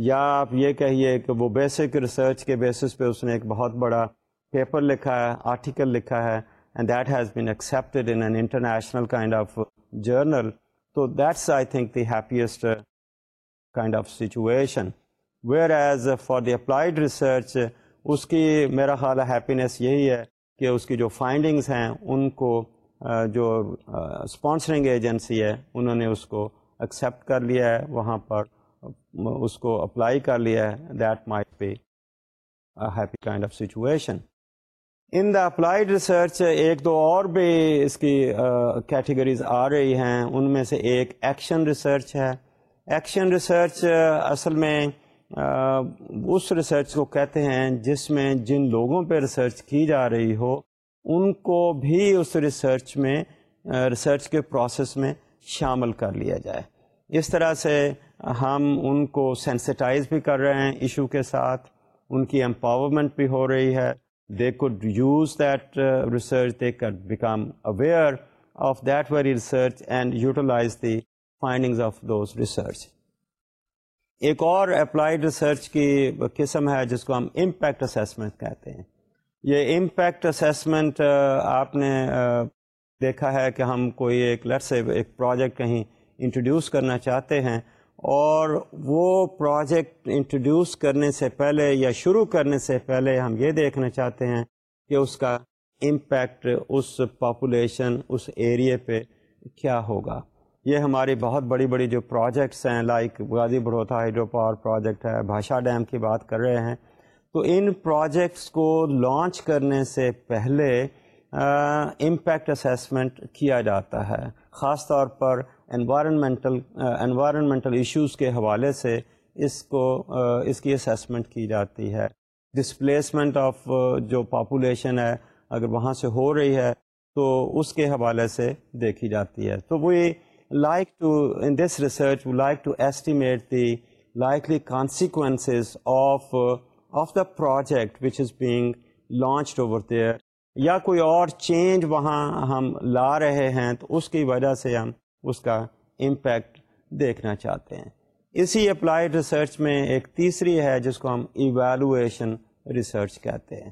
یا آپ یہ کہیے کہ وہ بیسک ریسرچ کے بیسس پہ اس نے ایک بہت بڑا پیپر لکھا ہے آرٹیکل لکھا ہے and that has been accepted in an international kind of journal تو that's I think the happiest kind of situation whereas for the applied research اس کی میرا خیال ہے ہیپینیس یہی ہے کہ اس کی جو فائنڈنگز ہیں ان کو جو اسپانسرنگ ایجنسی ہے انہوں نے اس کو ایکسیپٹ کر لیا ہے وہاں پر اس کو اپلائی کر لیا ہے that happy kind of situation in the applied research ایک دو اور بھی اس کی کیٹیگریز آ رہی ہیں ان میں سے ایک ایکشن ریسرچ ہے ایکشن ریسرچ اصل میں اس ریسرچ کو کہتے ہیں جس میں جن لوگوں پہ ریسرچ کی جا رہی ہو ان کو بھی اس ریسرچ میں ریسرچ کے پروسیس میں شامل کر لیا جائے اس طرح سے ہم ان کو سینسٹائز بھی کر رہے ہیں ایشو کے ساتھ ان کی امپاورمنٹ بھی ہو رہی ہے they could use that research they could become aware of that very research and utilize the findings of those research ایک اور اپلائیڈ ریسرچ کی قسم ہے جس کو ہم امپیکٹ اسیسمنٹ کہتے ہیں یہ امپیکٹ اسیسمنٹ uh, آپ نے uh, دیکھا ہے کہ ہم کوئی ایک لٹ سے ایک پروجیکٹ کہیں انٹروڈیوس کرنا چاہتے ہیں اور وہ پروجیکٹ انٹروڈیوس کرنے سے پہلے یا شروع کرنے سے پہلے ہم یہ دیکھنا چاہتے ہیں کہ اس کا امپیکٹ اس پاپولیشن اس ایریے پہ کیا ہوگا یہ ہماری بہت بڑی بڑی جو پروجیکٹس ہیں like Ghazi Barotha hydro power project ہے بھاشا ڈیم کی بات کر رہے ہیں تو ان پروجیکٹس کو لانچ کرنے سے پہلے امپیکٹ اسیسمنٹ کیا جاتا ہے خاص طور پر انوائرمنٹل انوائرمنٹل ایشوز کے حوالے سے اس کو uh, اس کی اسیسمنٹ کی جاتی ہے ڈسپلیسمنٹ آف uh, جو پاپولیشن ہے اگر وہاں سے ہو رہی ہے تو اس کے حوالے سے دیکھی جاتی ہے تو وہ like to in this research we like to estimate the likely consequences of of the project which is being launched over there یا کوئی اور چینج وہاں ہم لا رہے ہیں تو اس کی وجہ سے ہم اس کا امپیکٹ دیکھنا چاہتے ہیں اسی اپلائیڈ ریسرچ میں ایک تیسری ہے جس کو ہم ایویلویشن ریسرچ کہتے ہیں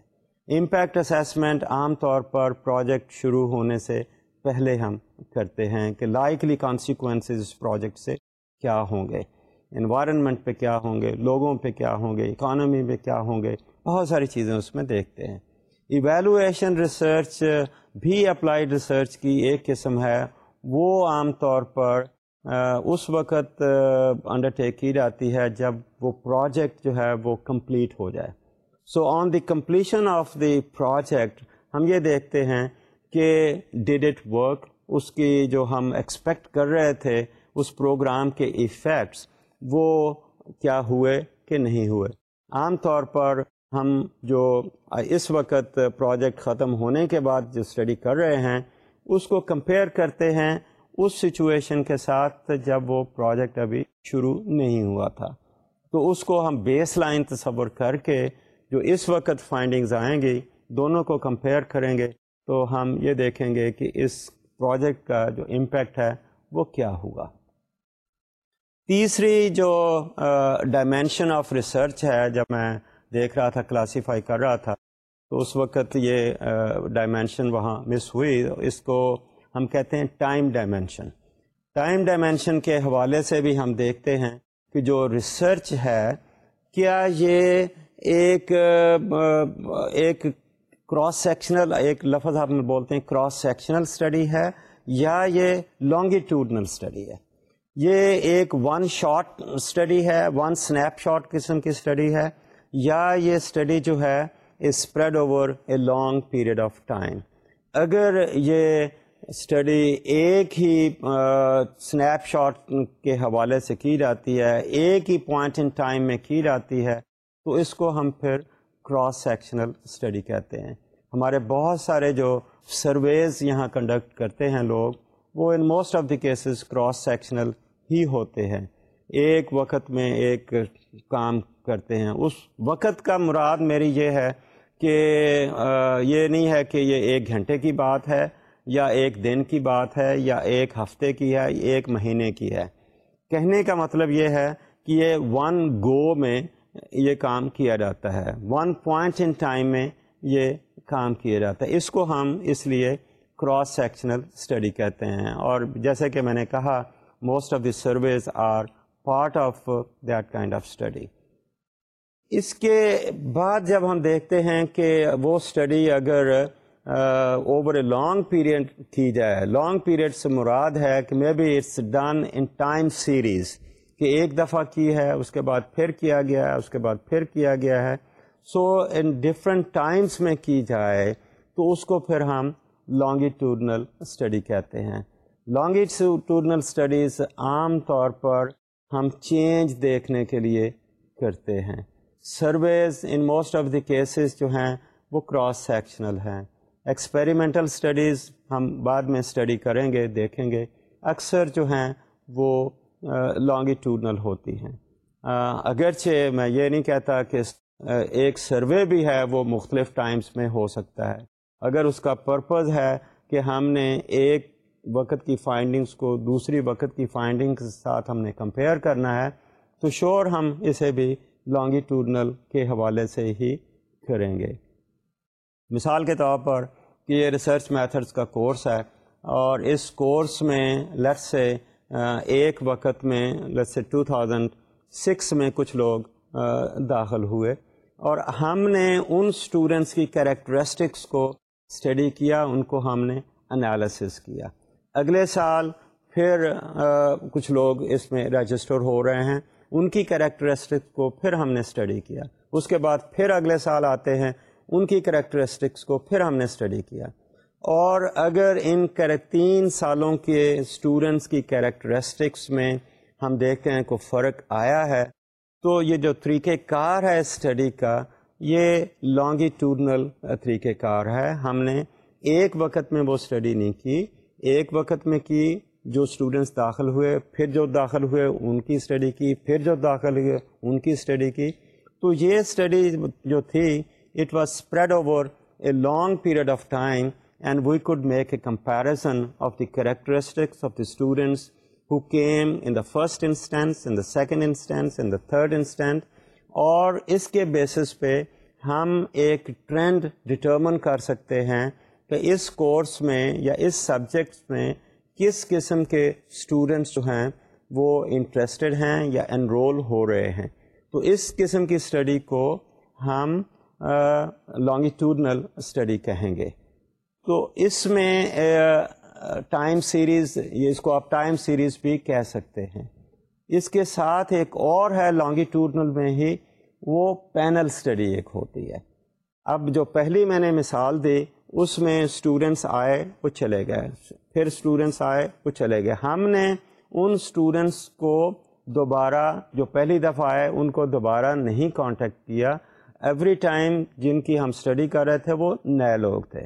امپیکٹ اسیسمنٹ عام طور پر پروجیکٹ شروع ہونے سے پہلے ہم کرتے ہیں کہ لائکلی کانسیکوینسز اس پروجیکٹ سے کیا ہوں گے انوائرمنٹ پہ کیا ہوں گے لوگوں پہ کیا ہوں گے اکانومی پہ کیا ہوں گے بہت ساری چیزیں اس میں دیکھتے ہیں ایویلویشن ریسرچ بھی اپلائیڈ ریسرچ کی ایک قسم ہے وہ عام طور پر اس وقت انڈر ٹیک کی جاتی ہے جب وہ پروجیکٹ جو ہے وہ کمپلیٹ ہو جائے so on the completion of the project ہم یہ دیکھتے ہیں کہ ڈیڈ اٹ ورک اس کی جو ہم ایکسپیکٹ کر رہے تھے اس پروگرام کے ایفیکٹس وہ کیا ہوئے کہ نہیں ہوئے عام طور پر ہم جو اس وقت پروجیکٹ ختم ہونے کے بعد جو اسٹڈی کر رہے ہیں اس کو کمپیئر کرتے ہیں اس سچویشن کے ساتھ جب وہ پروجیکٹ ابھی شروع نہیں ہوا تھا تو اس کو ہم بیس لائن تصور کر کے جو اس وقت فائنڈنگز آئیں گی دونوں کو کمپیئر کریں گے تو ہم یہ دیکھیں گے کہ اس پروجیکٹ کا جو امپیکٹ ہے وہ کیا ہوا تیسری جو ڈائمینشن آف ریسرچ ہے جب میں دیکھ رہا تھا کلاسیفائی کر رہا تھا تو اس وقت یہ ڈائمینشن وہاں مس ہوئی اس کو ہم کہتے ہیں ٹائم ڈائمینشن ٹائم ڈائمینشن کے حوالے سے بھی ہم دیکھتے ہیں کہ جو ریسرچ ہے کیا یہ ایک ایک کراس سیکشنل ایک لفظ ہم بولتے ہیں کراس سیکشنل اسٹڈی ہے یا یہ لانگیٹیوڈنل اسٹڈی ہے یہ ایک ون شاٹ اسٹڈی ہے ون اسنیپ شاٹ قسم کی اسٹڈی ہے یا یہ اسٹڈی جو ہے spread over a long period of time اگر یہ اسٹڈی ایک ہی اسنیپ شاٹ کے حوالے سے کی جاتی ہے ایک ہی پوائنٹ ان ٹائم میں کی جاتی ہے تو اس کو ہم پھر کراس سیکشنل اسٹڈی کہتے ہیں ہمارے بہت سارے جو سرویز یہاں کنڈکٹ کرتے ہیں لوگ وہ in most of the cases cross sectional ہی ہوتے ہیں ایک وقت میں ایک کام کرتے ہیں اس وقت کا مراد میری یہ ہے کہ یہ نہیں ہے کہ یہ ایک گھنٹے کی بات ہے یا ایک دن کی بات ہے یا ایک ہفتے کی ہے ایک مہینے کی ہے کہنے کا مطلب یہ ہے کہ یہ ون گو میں یہ کام کیا جاتا ہے ون پوائنٹ ان ٹائم میں یہ کام کیا جاتا ہے اس کو ہم اس لیے کراس سیکشنل اسٹڈی کہتے ہیں اور جیسے کہ میں نے کہا most of the surveys are part of that kind of study اس کے بعد جب ہم دیکھتے ہیں کہ وہ اسٹڈی اگر اوور اے لانگ پیریڈ کی جائے لانگ پیریڈ سے مراد ہے کہ maybe it's done in time series کہ ایک دفعہ کی ہے اس کے بعد پھر کیا گیا ہے اس کے بعد پھر کیا گیا ہے سو ان ڈفرینٹ ٹائمس میں کی جائے تو اس کو پھر ہم لانگیٹیوڈنل اسٹڈی کہتے ہیں لانگیٹیوڈنل اسٹڈیز عام طور پر ہم چینج دیکھنے کے لیے کرتے ہیں surveys in most of the cases جو ہیں وہ کراس سیکشنل ہیں ایکسپیریمنٹل اسٹڈیز ہم بعد میں اسٹڈی کریں گے دیکھیں گے اکثر جو ہیں وہ لانگیٹیوڈنل uh, ہوتی ہیں اگرچہ میں یہ نہیں کہتا کہ ایک سروے بھی ہے وہ مختلف ٹائمز میں ہو سکتا ہے اگر اس کا پرپز ہے کہ ہم نے ایک وقت کی فائنڈنگز کو دوسری وقت کی فائنڈنگ کے ساتھ ہم نے کمپیئر کرنا ہے تو شور ہم اسے بھی لانگیٹوڈنل کے حوالے سے ہی کریں گے مثال کے طور پر کہ یہ ریسرچ میتھڈس کا کورس ہے اور اس کورس میں لٹ سے ایک وقت میں سے ٹو تھاؤزنڈ سکس میں کچھ لوگ داخل ہوئے اور ہم نے ان اسٹوڈنٹس کی کریکٹرسٹکس کو اسٹڈی کیا ان کو ہم نے انالسس کیا اگلے سال پھر کچھ لوگ اس میں رجسٹر ہو رہے ہیں ان کی کریکٹرسٹک کو پھر ہم نے اسٹڈی کیا اس کے بعد پھر اگلے سال آتے ہیں ان کی کریکٹرسٹکس کو پھر ہم نے اسٹڈی کیا اور اگر ان کر تین سالوں کے اسٹوڈنٹس کی کریکٹرسٹکس میں ہم دیکھتے ہیں کوئی فرق آیا ہے تو یہ جو طریقہ کار ہے اسٹڈی کا یہ لانگیٹیوڈنل طریقہ طریقۂ کار ہے ہم نے ایک وقت میں وہ اسٹڈی نہیں کی ایک وقت میں کی جو اسٹوڈنٹس داخل ہوئے پھر جو داخل ہوئے ان کی اسٹڈی کی پھر جو داخل ہوئے ان کی اسٹڈی کی تو یہ اسٹڈی جو تھی it was spread over a long period of time and we could make a comparison of the characteristics of the students who came in the first instance in the second instance in the third instant اور اس کے basis پہ ہم ایک trend determine کر سکتے ہیں کہ اس کورس میں یا اس سبجیکٹس میں کس قسم کے اسٹوڈنٹس جو ہیں وہ انٹرسٹڈ ہیں یا انرول ہو رہے ہیں تو اس قسم کی اسٹڈی کو ہم لانگیٹیوڈنل اسٹڈی کہیں گے تو اس میں ٹائم سیریز اس کو آپ ٹائم سیریز بھی کہہ سکتے ہیں اس کے ساتھ ایک اور ہے لانگیٹیوڈنل میں ہی وہ پینل اسٹڈی ایک ہوتی ہے اب جو پہلی میں نے مثال دی اس میں اسٹوڈنٹس آئے وہ چلے گئے پھر اسٹوڈنٹس آئے وہ چلے گئے ہم نے ان اسٹوڈینٹس کو دوبارہ جو پہلی دفعہ آئے ان کو دوبارہ نہیں کانٹیکٹ کیا ایوری ٹائم جن کی ہم اسٹڈی کر رہے تھے وہ نئے لوگ تھے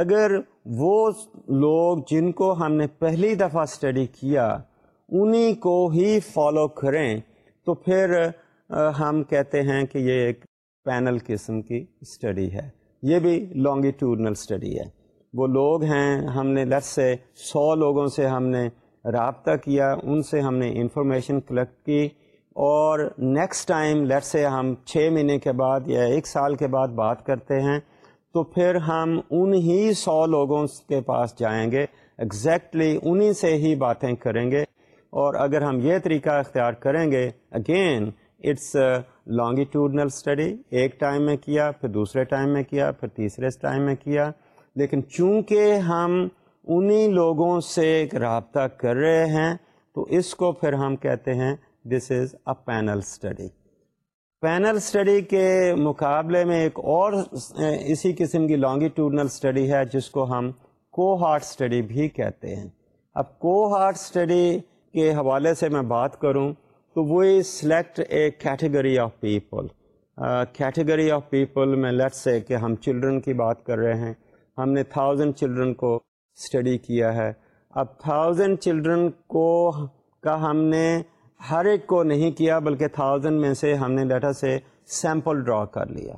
اگر وہ لوگ جن کو ہم نے پہلی دفعہ اسٹڈی کیا انہی کو ہی فالو کریں تو پھر ہم کہتے ہیں کہ یہ ایک پینل قسم کی اسٹڈی ہے یہ بھی لانگیٹیوڈنل اسٹڈی ہے وہ لوگ ہیں ہم نے لٹ سے سو لوگوں سے ہم نے رابطہ کیا ان سے ہم نے انفارمیشن کلیکٹ کی اور نیکسٹ ٹائم سے ہم چھ مہینے کے بعد یا ایک سال کے بعد بات کرتے ہیں تو پھر ہم انہی سو لوگوں کے پاس جائیں گے ایگزیکٹلی exactly انہی سے ہی باتیں کریں گے اور اگر ہم یہ طریقہ اختیار کریں گے اگین اٹس لانگیٹیوڈنل اسٹڈی ایک ٹائم میں کیا پھر دوسرے ٹائم میں کیا پھر تیسرے ٹائم میں کیا لیکن چونکہ ہم انہی لوگوں سے ایک رابطہ کر رہے ہیں تو اس کو پھر ہم کہتے ہیں this is a panel study panel study کے مقابلے میں ایک اور اسی قسم کی لانگیٹیوڈنل اسٹڈی ہے جس کو ہم کو ہارٹ اسٹڈی بھی کہتے ہیں اب کو ہارٹ اسٹڈی کے حوالے سے میں بات کروں تو وہ select a category of people category of people میں لیٹس ہے کہ ہم چلڈرن کی بات کر رہے ہیں ہم نے تھاؤزینڈ چلڈرن کو اسٹڈی کیا ہے اب تھاؤزینڈ چلڈرن کو کا ہم نے ہر ایک کو نہیں کیا بلکہ تھاؤزینڈ میں سے ہم نے لیٹا سے سیمپل ڈرا کر لیا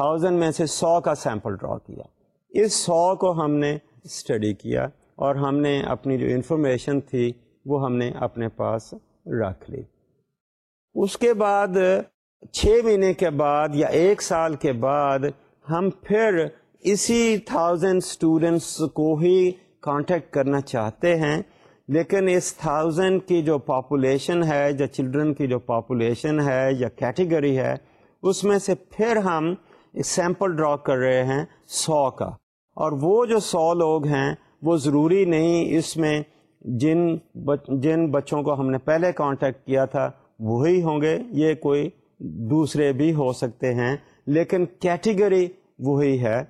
تھاؤزنڈ میں سے سو کا سیمپل ڈرا کیا اس سو کو ہم نے اسٹڈی کیا اور ہم نے اپنی جو انفارمیشن تھی وہ ہم نے اپنے پاس رکھ لی اس کے بعد چھ مہینے کے بعد یا ایک سال کے بعد ہم پھر اسی تھاؤزینڈ اسٹوڈینٹس کو ہی کانٹیکٹ کرنا چاہتے ہیں لیکن اس تھاؤزینڈ کی جو پاپولیشن ہے یا چلڈرن کی جو پاپولیشن ہے یا کیٹیگری ہے اس میں سے پھر ہم سیمپل ڈرا کر رہے ہیں سو کا اور وہ جو سو لوگ ہیں وہ ضروری نہیں اس میں جن جن بچوں کو ہم نے پہلے کانٹیکٹ کیا تھا وہی ہوں گے یہ کوئی دوسرے بھی ہو سکتے ہیں لیکن کیٹیگری وہی ہے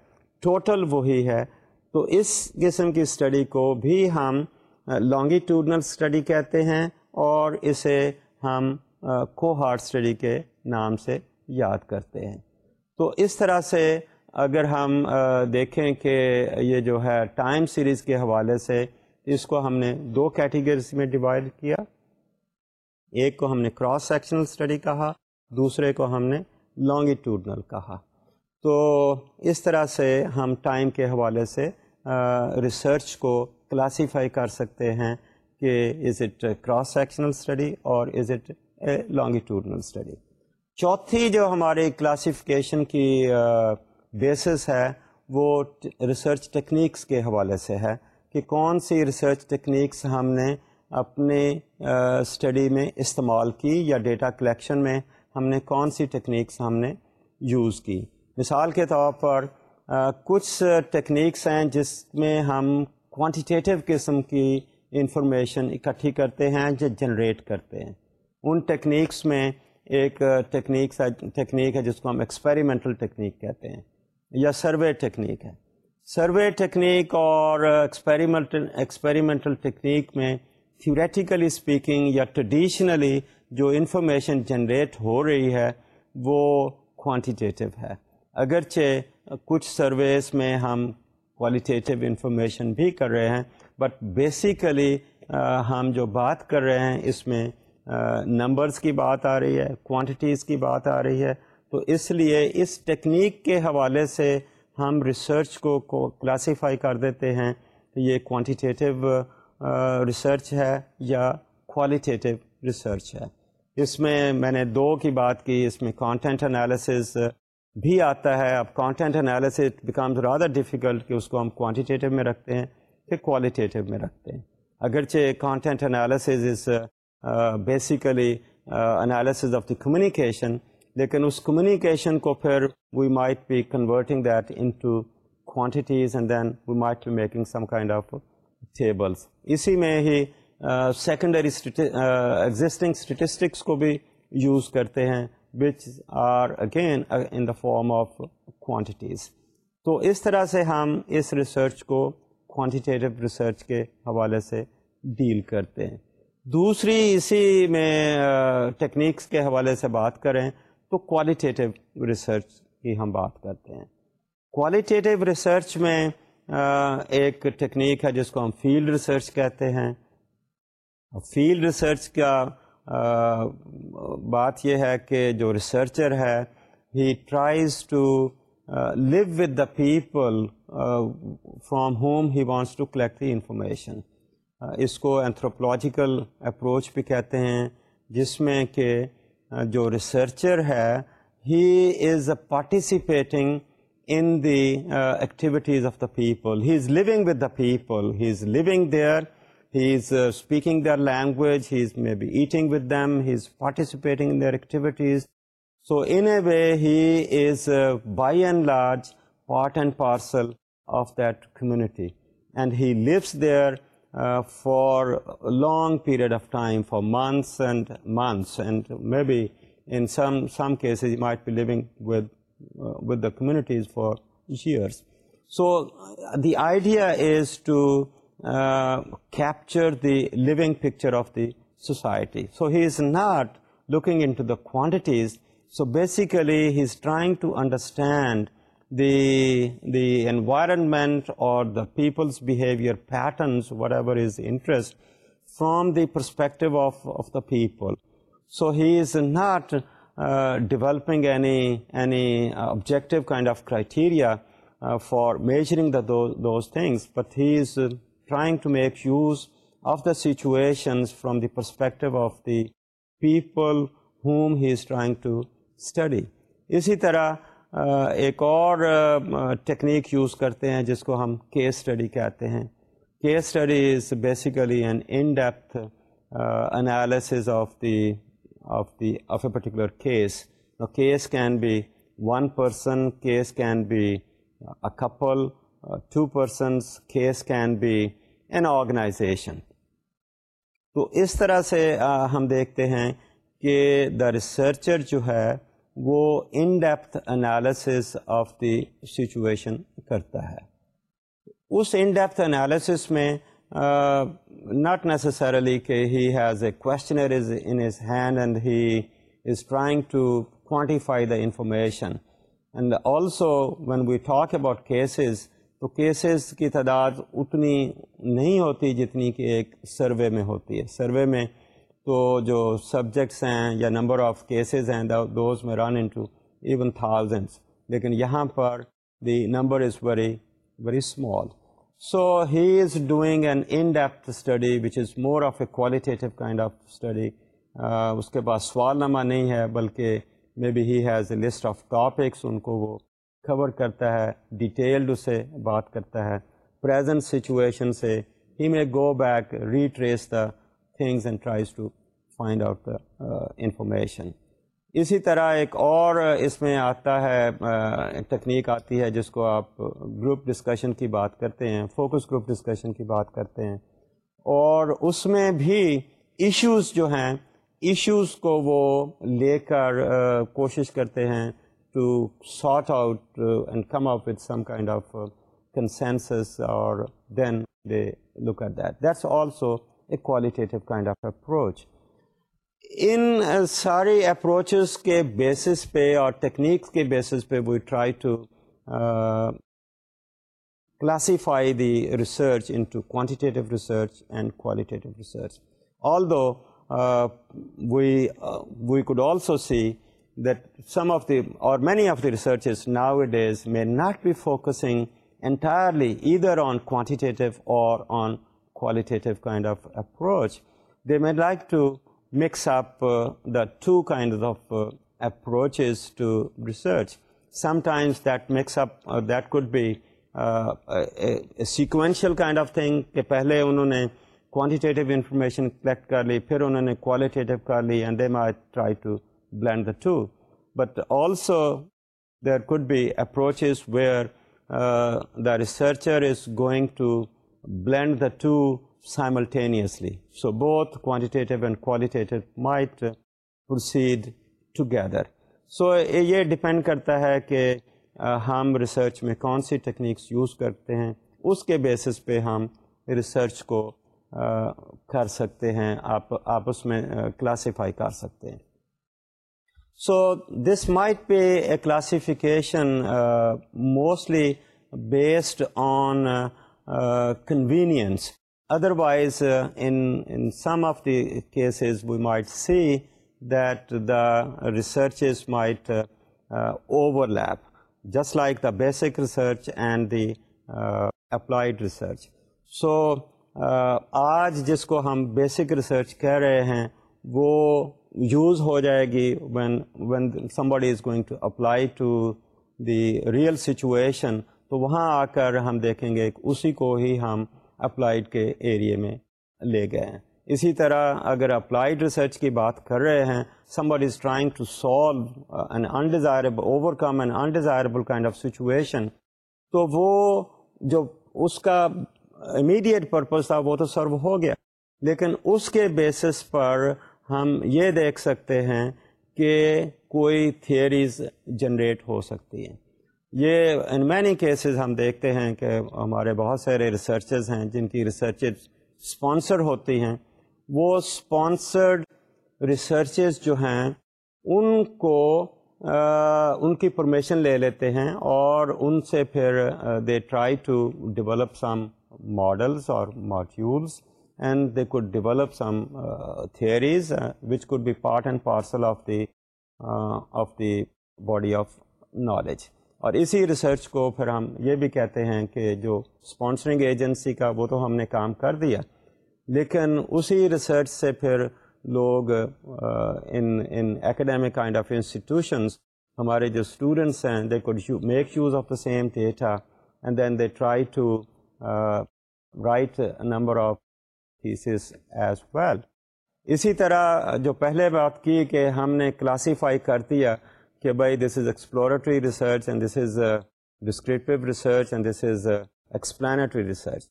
ٹوٹل وہی ہے تو اس قسم کی اسٹڈی کو بھی ہم لانگیٹیوڈنل اسٹڈی کہتے ہیں اور اسے ہم کو ہارٹ اسٹڈی کے نام سے یاد کرتے ہیں تو اس طرح سے اگر ہم دیکھیں کہ یہ جو ہے ٹائم سیریز کے حوالے سے اس کو ہم نے دو کیٹیگریز میں ڈیوائڈ کیا ایک کو ہم نے کراس سیکشنل اسٹڈی کہا دوسرے کو ہم نے لانگیٹیوڈنل کہا تو اس طرح سے ہم ٹائم کے حوالے سے ریسرچ کو کلاسیفائی کر سکتے ہیں کہ is it cross sectional study اور is it a longitudinal study چوتھی جو ہماری کلاسیفکیشن کی بیسس ہے وہ ریسرچ ٹیکنیکس کے حوالے سے ہے کہ کون سی ریسرچ ٹیکنیکس ہم نے اپنے اسٹڈی میں استعمال کی یا ڈیٹا کلیکشن میں ہم نے کون سی ٹیکنیکس ہم نے یوز کی مثال کے طور پر کچھ ٹیکنیکس ہیں جس میں ہم کوانٹیٹیو قسم کی انفارمیشن اکٹھی کرتے ہیں یا جنریٹ کرتے ہیں ان ٹیکنیکس میں ایک ٹیکنیکس ٹیکنیک ہے جس کو ہم ایکسپیریمنٹل ٹیکنیک کہتے ہیں یا سروے ٹیکنیک ہے سروے ٹیکنیک اور ایکسپیریمنٹل ٹیکنیک میں تھیوریٹیکلی اسپیکنگ یا ٹریڈیشنلی جو انفارمیشن جنریٹ ہو رہی ہے وہ کوانٹیٹیو ہے اگرچہ کچھ سرویز میں ہم کوالٹیٹیو انفارمیشن بھی کر رہے ہیں بٹ بیسیکلی ہم جو بات کر رہے ہیں اس میں نمبرز کی بات آ رہی ہے کوانٹیٹیز کی بات آ رہی ہے تو اس لیے اس ٹیکنیک کے حوالے سے ہم ریسرچ کو کلاسیفائی کر دیتے ہیں یہ کوانٹیٹیو ریسرچ ہے یا کوالٹیٹیو ریسرچ ہے اس میں میں نے دو کی بات کی اس میں کانٹینٹ انالیسز بھی آتا ہے اب کانٹینٹ انالیسز بیکم زیادہ ڈیفیکلٹ کہ اس کو ہم کوانٹیٹیو میں رکھتے ہیں کہ کوالٹیٹیو میں رکھتے ہیں اگرچہ content analysis is basically analysis of the communication لیکن اس کمیونیکیشن کو پھر we might be converting that into quantities and then we might be making some kind of اسی میں ہی سیکنڈری ایگزٹنگ اسٹیٹسٹکس کو بھی یوز کرتے ہیں which are again in the form of quantities تو اس طرح سے ہم اس ریسرچ کو کوانٹیٹیو ریسرچ کے حوالے سے ڈیل کرتے ہیں دوسری اسی میں ٹیکنیکس کے حوالے سے بات کریں تو کوالیٹیٹیو ریسرچ کی ہم بات کرتے ہیں کوالیٹیٹیو ریسرچ میں ایک ٹیکنیک ہے جس کو ہم فیلڈ ریسرچ کہتے ہیں فیلڈ ریسرچ کا بات یہ ہے کہ جو ریسرچر ہے he tries live with the people from home he wants to collect the information اس کو اینتھروپولوجیکل اپروچ بھی کہتے ہیں جس میں کہ جو ریسرچر ہے he is a participating in the uh, activities of the people. He is living with the people. He is living there. He is uh, speaking their language. He is maybe eating with them. He is participating in their activities. So in a way, he is uh, by and large part and parcel of that community. And he lives there for a long period of time, for months and months. And maybe in some cases, he might be living with with the communities for years. So the idea is to uh, capture the living picture of the society. So he is not looking into the quantities. So basically he is trying to understand the environment or the people's behavior patterns, whatever is interest, from the perspective of the people. So he is not developing any any objective kind of criteria for measuring the those things but he is trying to make use of the situations from the perspective of the people whom he is trying to study اسی طرح ایک اور technique use کرتے ہیں جس کو ہم case study کہتے ہیں case study is basically an in depth analysis of the of a particulars case can be one person case can be a couple two persons case can be an organization تو اس طرح سے ہم دیکھتے ہیں کہ دا ریسرچر جو ہے وہ in depth analysis of the situation کرتا ہے اس انڈیپ انالیس میں ناٹ نیسسرلی کہ has a questionnaire is his hand and he is trying to quantify the information and also when we talk about cases تو cases کی تعداد اتنی نہیں ہوتی جتنی کہ ایک سروے میں ہوتی ہے سروے میں تو جو سبجیکٹس ہیں یا نمبر آف کیسز ہیں those may run into even thousands لیکن یہاں پر the number is very very small so he is doing an in depth study which is more of a qualitative kind of study اس کے پاس سوال نامہ نہیں ہے بلکہ may be he has a list of topics ان کو وہ cover کرتا ہے ڈیٹیلڈ اس سے بات کرتا ہے پریزنٹ سچویشن سے he may go back retrace the things and tries to find out the information اسی طرح ایک اور اس میں آتا ہے تکنیک آتی ہے جس کو آپ گروپ ڈسکشن کی بات کرتے ہیں فوکس گروپ ڈسکشن کی بات کرتے ہیں اور اس میں بھی ایشوز جو ہیں ایشوز کو وہ لے کر کوشش کرتے ہیں to sort out and come up with some kind of consensus اور then they look at that that's also a qualitative kind of approach ان ساری اپروچز کے بیسس پہ اور ٹیکنیکس کے بیسس پہ we try to classify the research into quantitative research and qualitative research although we we could also see that some of the or many of the researches nowadays may not be focusing entirely either on quantitative or on qualitative kind of approach they may like to mix up the two kinds of approaches to research sometimes that mix up that could be sequential kind of thing کہ پہلے انہوں نے quantitative information collect کر لی پھر انہوں نے qualitative کر لی and then I try to blend the two but also there could be approach is where the researcher is going to blend the two simultaneously so بہت quantitative and quality proceed together so یہ depend کرتا ہے کہ ہم research میں کون سی techniques use کرتے ہیں اس کے بیسس پہ ہم ریسرچ کو کر سکتے ہیں آپس میں کلاسیفائی کر سکتے ہیں so this might be a classification mostly based on convenience otherwise in some of these we might see that the research is might overlap just like the basic research and the applied research so آج جس کو ہم basic research کہہ رہے ہیں وہ use ہو جائے گی when when somebody is going to apply to the real situation تو وہاں آ کر ہم دیکھیں گے اسی کو ہی ہم اپلائیڈ کے ایریے میں لے گئے ہیں اسی طرح اگر اپلائیڈ ریسرچ کی بات کر رہے ہیں somebody is trying to solve an undesirable overcome an undesirable kind of situation تو وہ جو اس کا امیڈیٹ پرپز تھا وہ تو سرو ہو گیا لیکن اس کے بیسس پر ہم یہ دیکھ سکتے ہیں کہ کوئی تھیئریز جنریٹ ہو سکتی ہیں یہ ان مینی کیسز ہم دیکھتے ہیں کہ ہمارے بہت سارے ریسرچز ہیں جن کی ریسرچز اسپانسر ہوتی ہیں وہ اسپانسرڈ ریسرچز جو ہیں ان کو ان کی پرمیشن لے لیتے ہیں اور ان سے پھر they try to develop some models اور modules and they could develop some theories which could be part and parcel of the of the body of knowledge اور اسی ریسرچ کو پھر ہم یہ بھی کہتے ہیں کہ جو اسپانسرنگ ایجنسی کا وہ تو ہم نے کام کر دیا لیکن اسی ریسرچ سے پھر لوگ in in academic kind of institutions ہمارے جو اسٹوڈنٹس ہیں they could make use of the same data and then they try to write number of theses as well اسی طرح جو پہلے بات کی کہ ہم نے کلاسیفائی کر دیا کہ بھائی this is exploratory research and this is descriptive research and this is explanatory research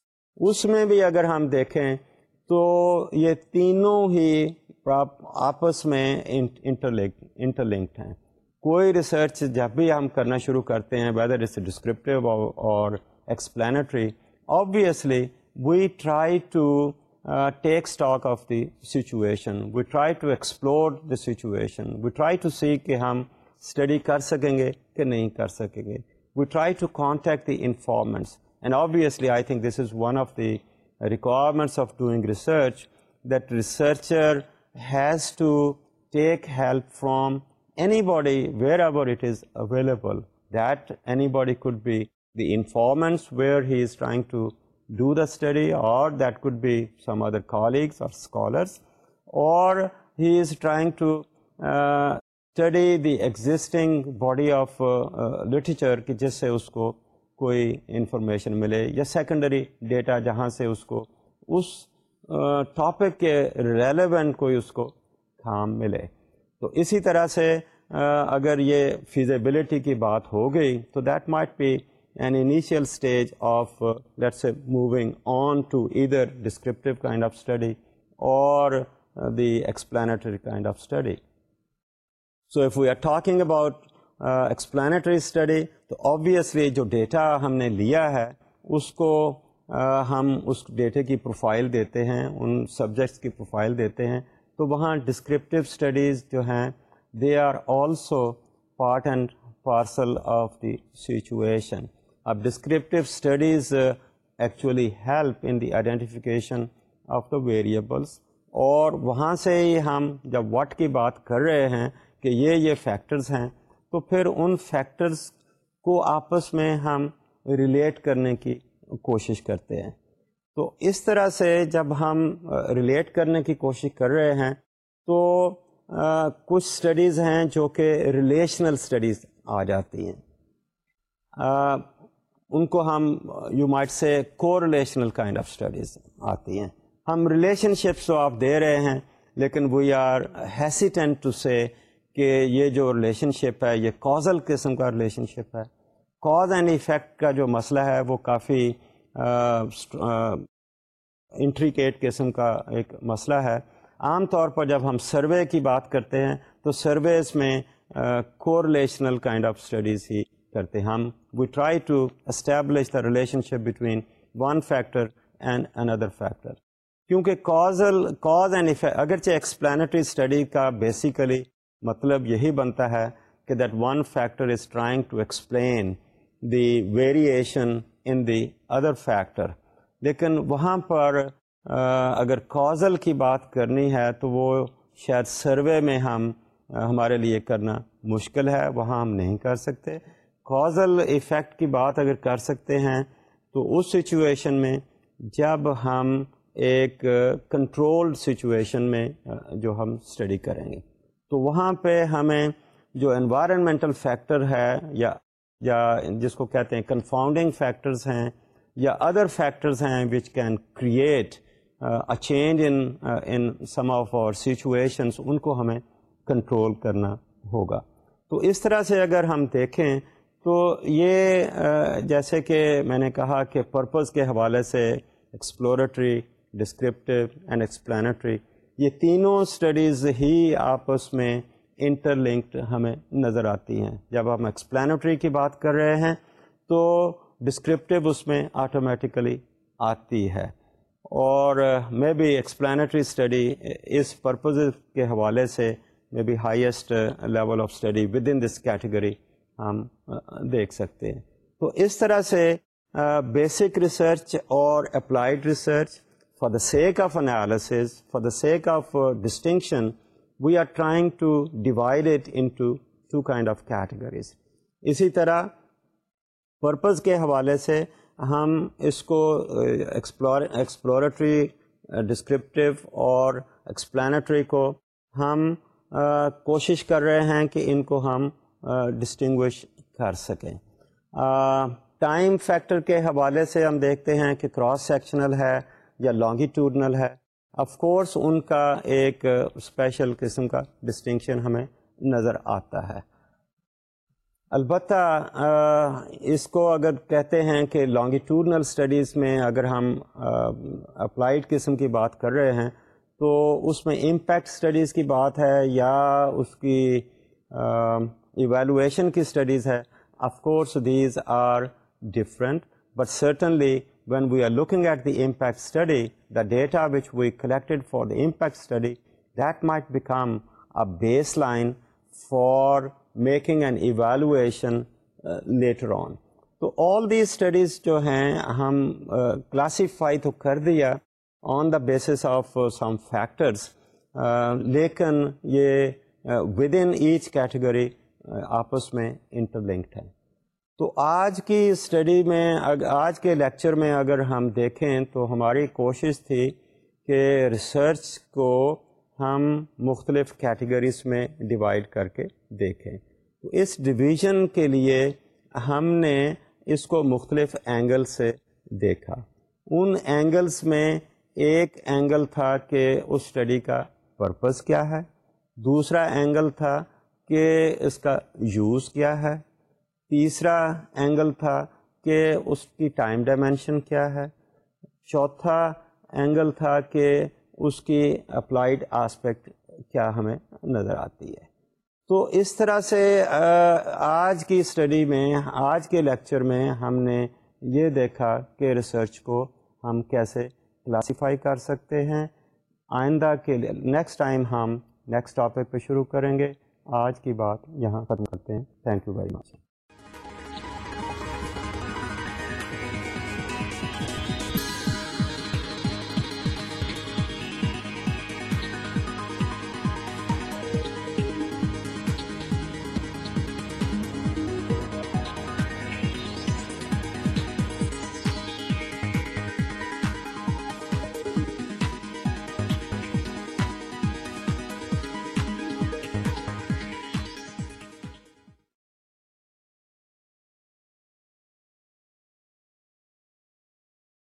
اس میں بھی اگر ہم دیکھیں تو یہ تینوں ہی آپس میں انٹرلنکڈ ہیں کوئی ریسرچ جب بھی ہم کرنا شروع کرتے ہیں whether it's descriptive or explanatory obviously we try to take stock of the situation we try to explore the situation we try to see کہ ہم اسٹڈی کر سکیں گے کہ نہیں کر سکیں گے we try to contact the informants and obviously I think this is one of the requirements of doing research that researcher has to take help from anybody wherever it is available that anybody could be the informants where he is trying to do the study or that could be some other colleagues or scholars or he is trying to study the existing body of literature کہ جس سے اس کو کوئی information ملے یا secondary data جہاں سے اس کو اس ٹاپک کے ریلیونٹ کوئی اس کو کام ملے تو اسی طرح سے اگر یہ فیزیبلٹی کی بات ہو گئی تو that might be an initial stage of let's moving on to either descriptive kind of study or the explanatory kind of study so if we are talking about explanatory study تو obviously جو data ہم نے لیا ہے اس کو ہم اس ڈیٹے کی profile دیتے ہیں ان سبجیکٹس کی پروفائل دیتے ہیں تو وہاں ڈسکرپٹیو اسٹڈیز جو ہیں they are also part and parcel of the situation اب descriptive studies actually help in the identification of the variables اور وہاں سے ہی ہم جب واٹ کی بات کر رہے ہیں کہ یہ یہ فیکٹرز ہیں تو پھر ان فیکٹرز کو آپس میں ہم ریلیٹ کرنے کی کوشش کرتے ہیں تو اس طرح سے جب ہم ریلیٹ کرنے کی کوشش کر رہے ہیں تو کچھ اسٹڈیز ہیں جو کہ ریلیشنل اسٹڈیز آ جاتی ہیں ان کو ہم یو مائٹ سے کو ریلیشنل کائنڈ آف اسٹڈیز آتی ہیں ہم ریلیشن شپس تو آپ دے رہے ہیں لیکن we are hesitant to say کہ یہ جو ریلیشن شپ ہے یہ کازل قسم کا ریلیشن شپ ہے کاز اینڈ ایفیکٹ کا جو مسئلہ ہے وہ کافی انٹریکیٹ قسم کا ایک مسئلہ ہے عام طور پر جب ہم سروے کی بات کرتے ہیں تو سرویز میں کو ریلیشنل کائنڈ آف اسٹڈیز ہی کرتے ہیں ہم we try to establish the relationship between one factor and another factor کیونکہ کازل کاز اینڈ ایفیکٹ اگرچہ ایکسپلینٹری اسٹڈی کا بیسیکلی مطلب یہی بنتا ہے کہ that one factor is trying to explain the variation in the other factor لیکن وہاں پر اگر کازل کی بات کرنی ہے تو وہ شاید سروے میں ہم ہمارے لیے کرنا مشکل ہے وہاں ہم نہیں کر سکتے کازل افیکٹ کی بات اگر کر سکتے ہیں تو اس سچویشن میں جب ہم ایک کنٹرول سچویشن میں جو ہم اسٹڈی کریں گے تو وہاں پہ ہمیں جو انوائرمنٹل فیکٹر ہے یا یا جس کو کہتے ہیں کنفاؤنڈنگ فیکٹرز ہیں یا ادر فیکٹرز ہیں which can create change in in some of our situations ان کو ہمیں کنٹرول کرنا ہوگا تو اس طرح سے اگر ہم دیکھیں تو یہ uh, جیسے کہ میں نے کہا کہ پرپز کے حوالے سے ایکسپلورٹری ڈسکرپٹیو اینڈ ایکسپلینٹری یہ تینوں اسٹڈیز ہی آپس میں انٹر لنکڈ ہمیں نظر آتی ہیں جب ہم ایکسپلینٹری کی بات کر رہے ہیں تو ڈسکرپٹیو اس میں آٹومیٹیکلی آتی ہے اور مے بی ایکسپلینٹری اسٹڈی اس پرپز کے حوالے سے may be highest level of study within this category ہم دیکھ سکتے ہیں تو اس طرح سے بیسک ریسرچ اور applied research for the sake of analysis for the sake of distinction we are trying to divide it into two kind of categories اسی طرح پرپز کے حوالے سے ہم اس کو ایکسپلوریٹری uh, ڈسکرپٹیو uh, اور ایکسپلینٹری کو ہم uh, کوشش کر رہے ہیں کہ ان کو ہم ڈسٹنگوش کر سکیں ٹائم فیکٹر کے حوالے سے ہم دیکھتے ہیں کہ کراس سیکشنل ہے یا لانگیٹیوڈنل ہے آف کورس ان کا ایک اسپیشل قسم کا ڈسٹنکشن ہمیں نظر آتا ہے البتہ اس کو اگر کہتے ہیں کہ لانگیٹیوڈنل اسٹڈیز میں اگر ہم اپلائیڈ قسم کی بات کر رہے ہیں تو اس میں امپیکٹ اسٹڈیز کی بات ہے یا اس کی ایویلویشن کی اسٹڈیز ہے of course these are different but certainly when we are looking at the impact study the data which we collected for the impact study that might become baseline for making and evaluation later on to all the studies جو ہیں ہم classify تو کر دیا on the basis of some factors لیکن یہ within each category آپس میں انٹر لنکڈ ہے تو آج کی اسٹڈی میں آج کے لیکچر میں اگر ہم دیکھیں تو ہماری کوشش تھی کہ ریسرچ کو ہم مختلف کیٹیگریز میں ڈیوائڈ کر کے دیکھیں تو اس ڈویژن کے لیے ہم نے اس کو مختلف اینگل سے دیکھا ان اینگلس میں ایک اینگل تھا کہ اس اسٹڈی کا پرپز کیا ہے دوسرا اینگل تھا کہ اس کا یوز کیا ہے تیسرا اینگل تھا کہ اس کی ٹائم ڈائمینشن کیا ہے چوتھا اینگل تھا کہ اس کی اپلائیڈ آسپیکٹ کیا ہمیں نظر آتی ہے تو اس طرح سے آج کی اسٹڈی میں آج کے لیکچر میں ہم نے یہ دیکھا کہ ریسرچ کو ہم کیسے کلاسیفائی کر سکتے ہیں آئندہ کے لیے نیکسٹ ٹائم ہم نیکسٹ ٹاپک پہ شروع کریں گے آج کی بات یہاں ختم کرتے ہیں تھینک یو ویری مچ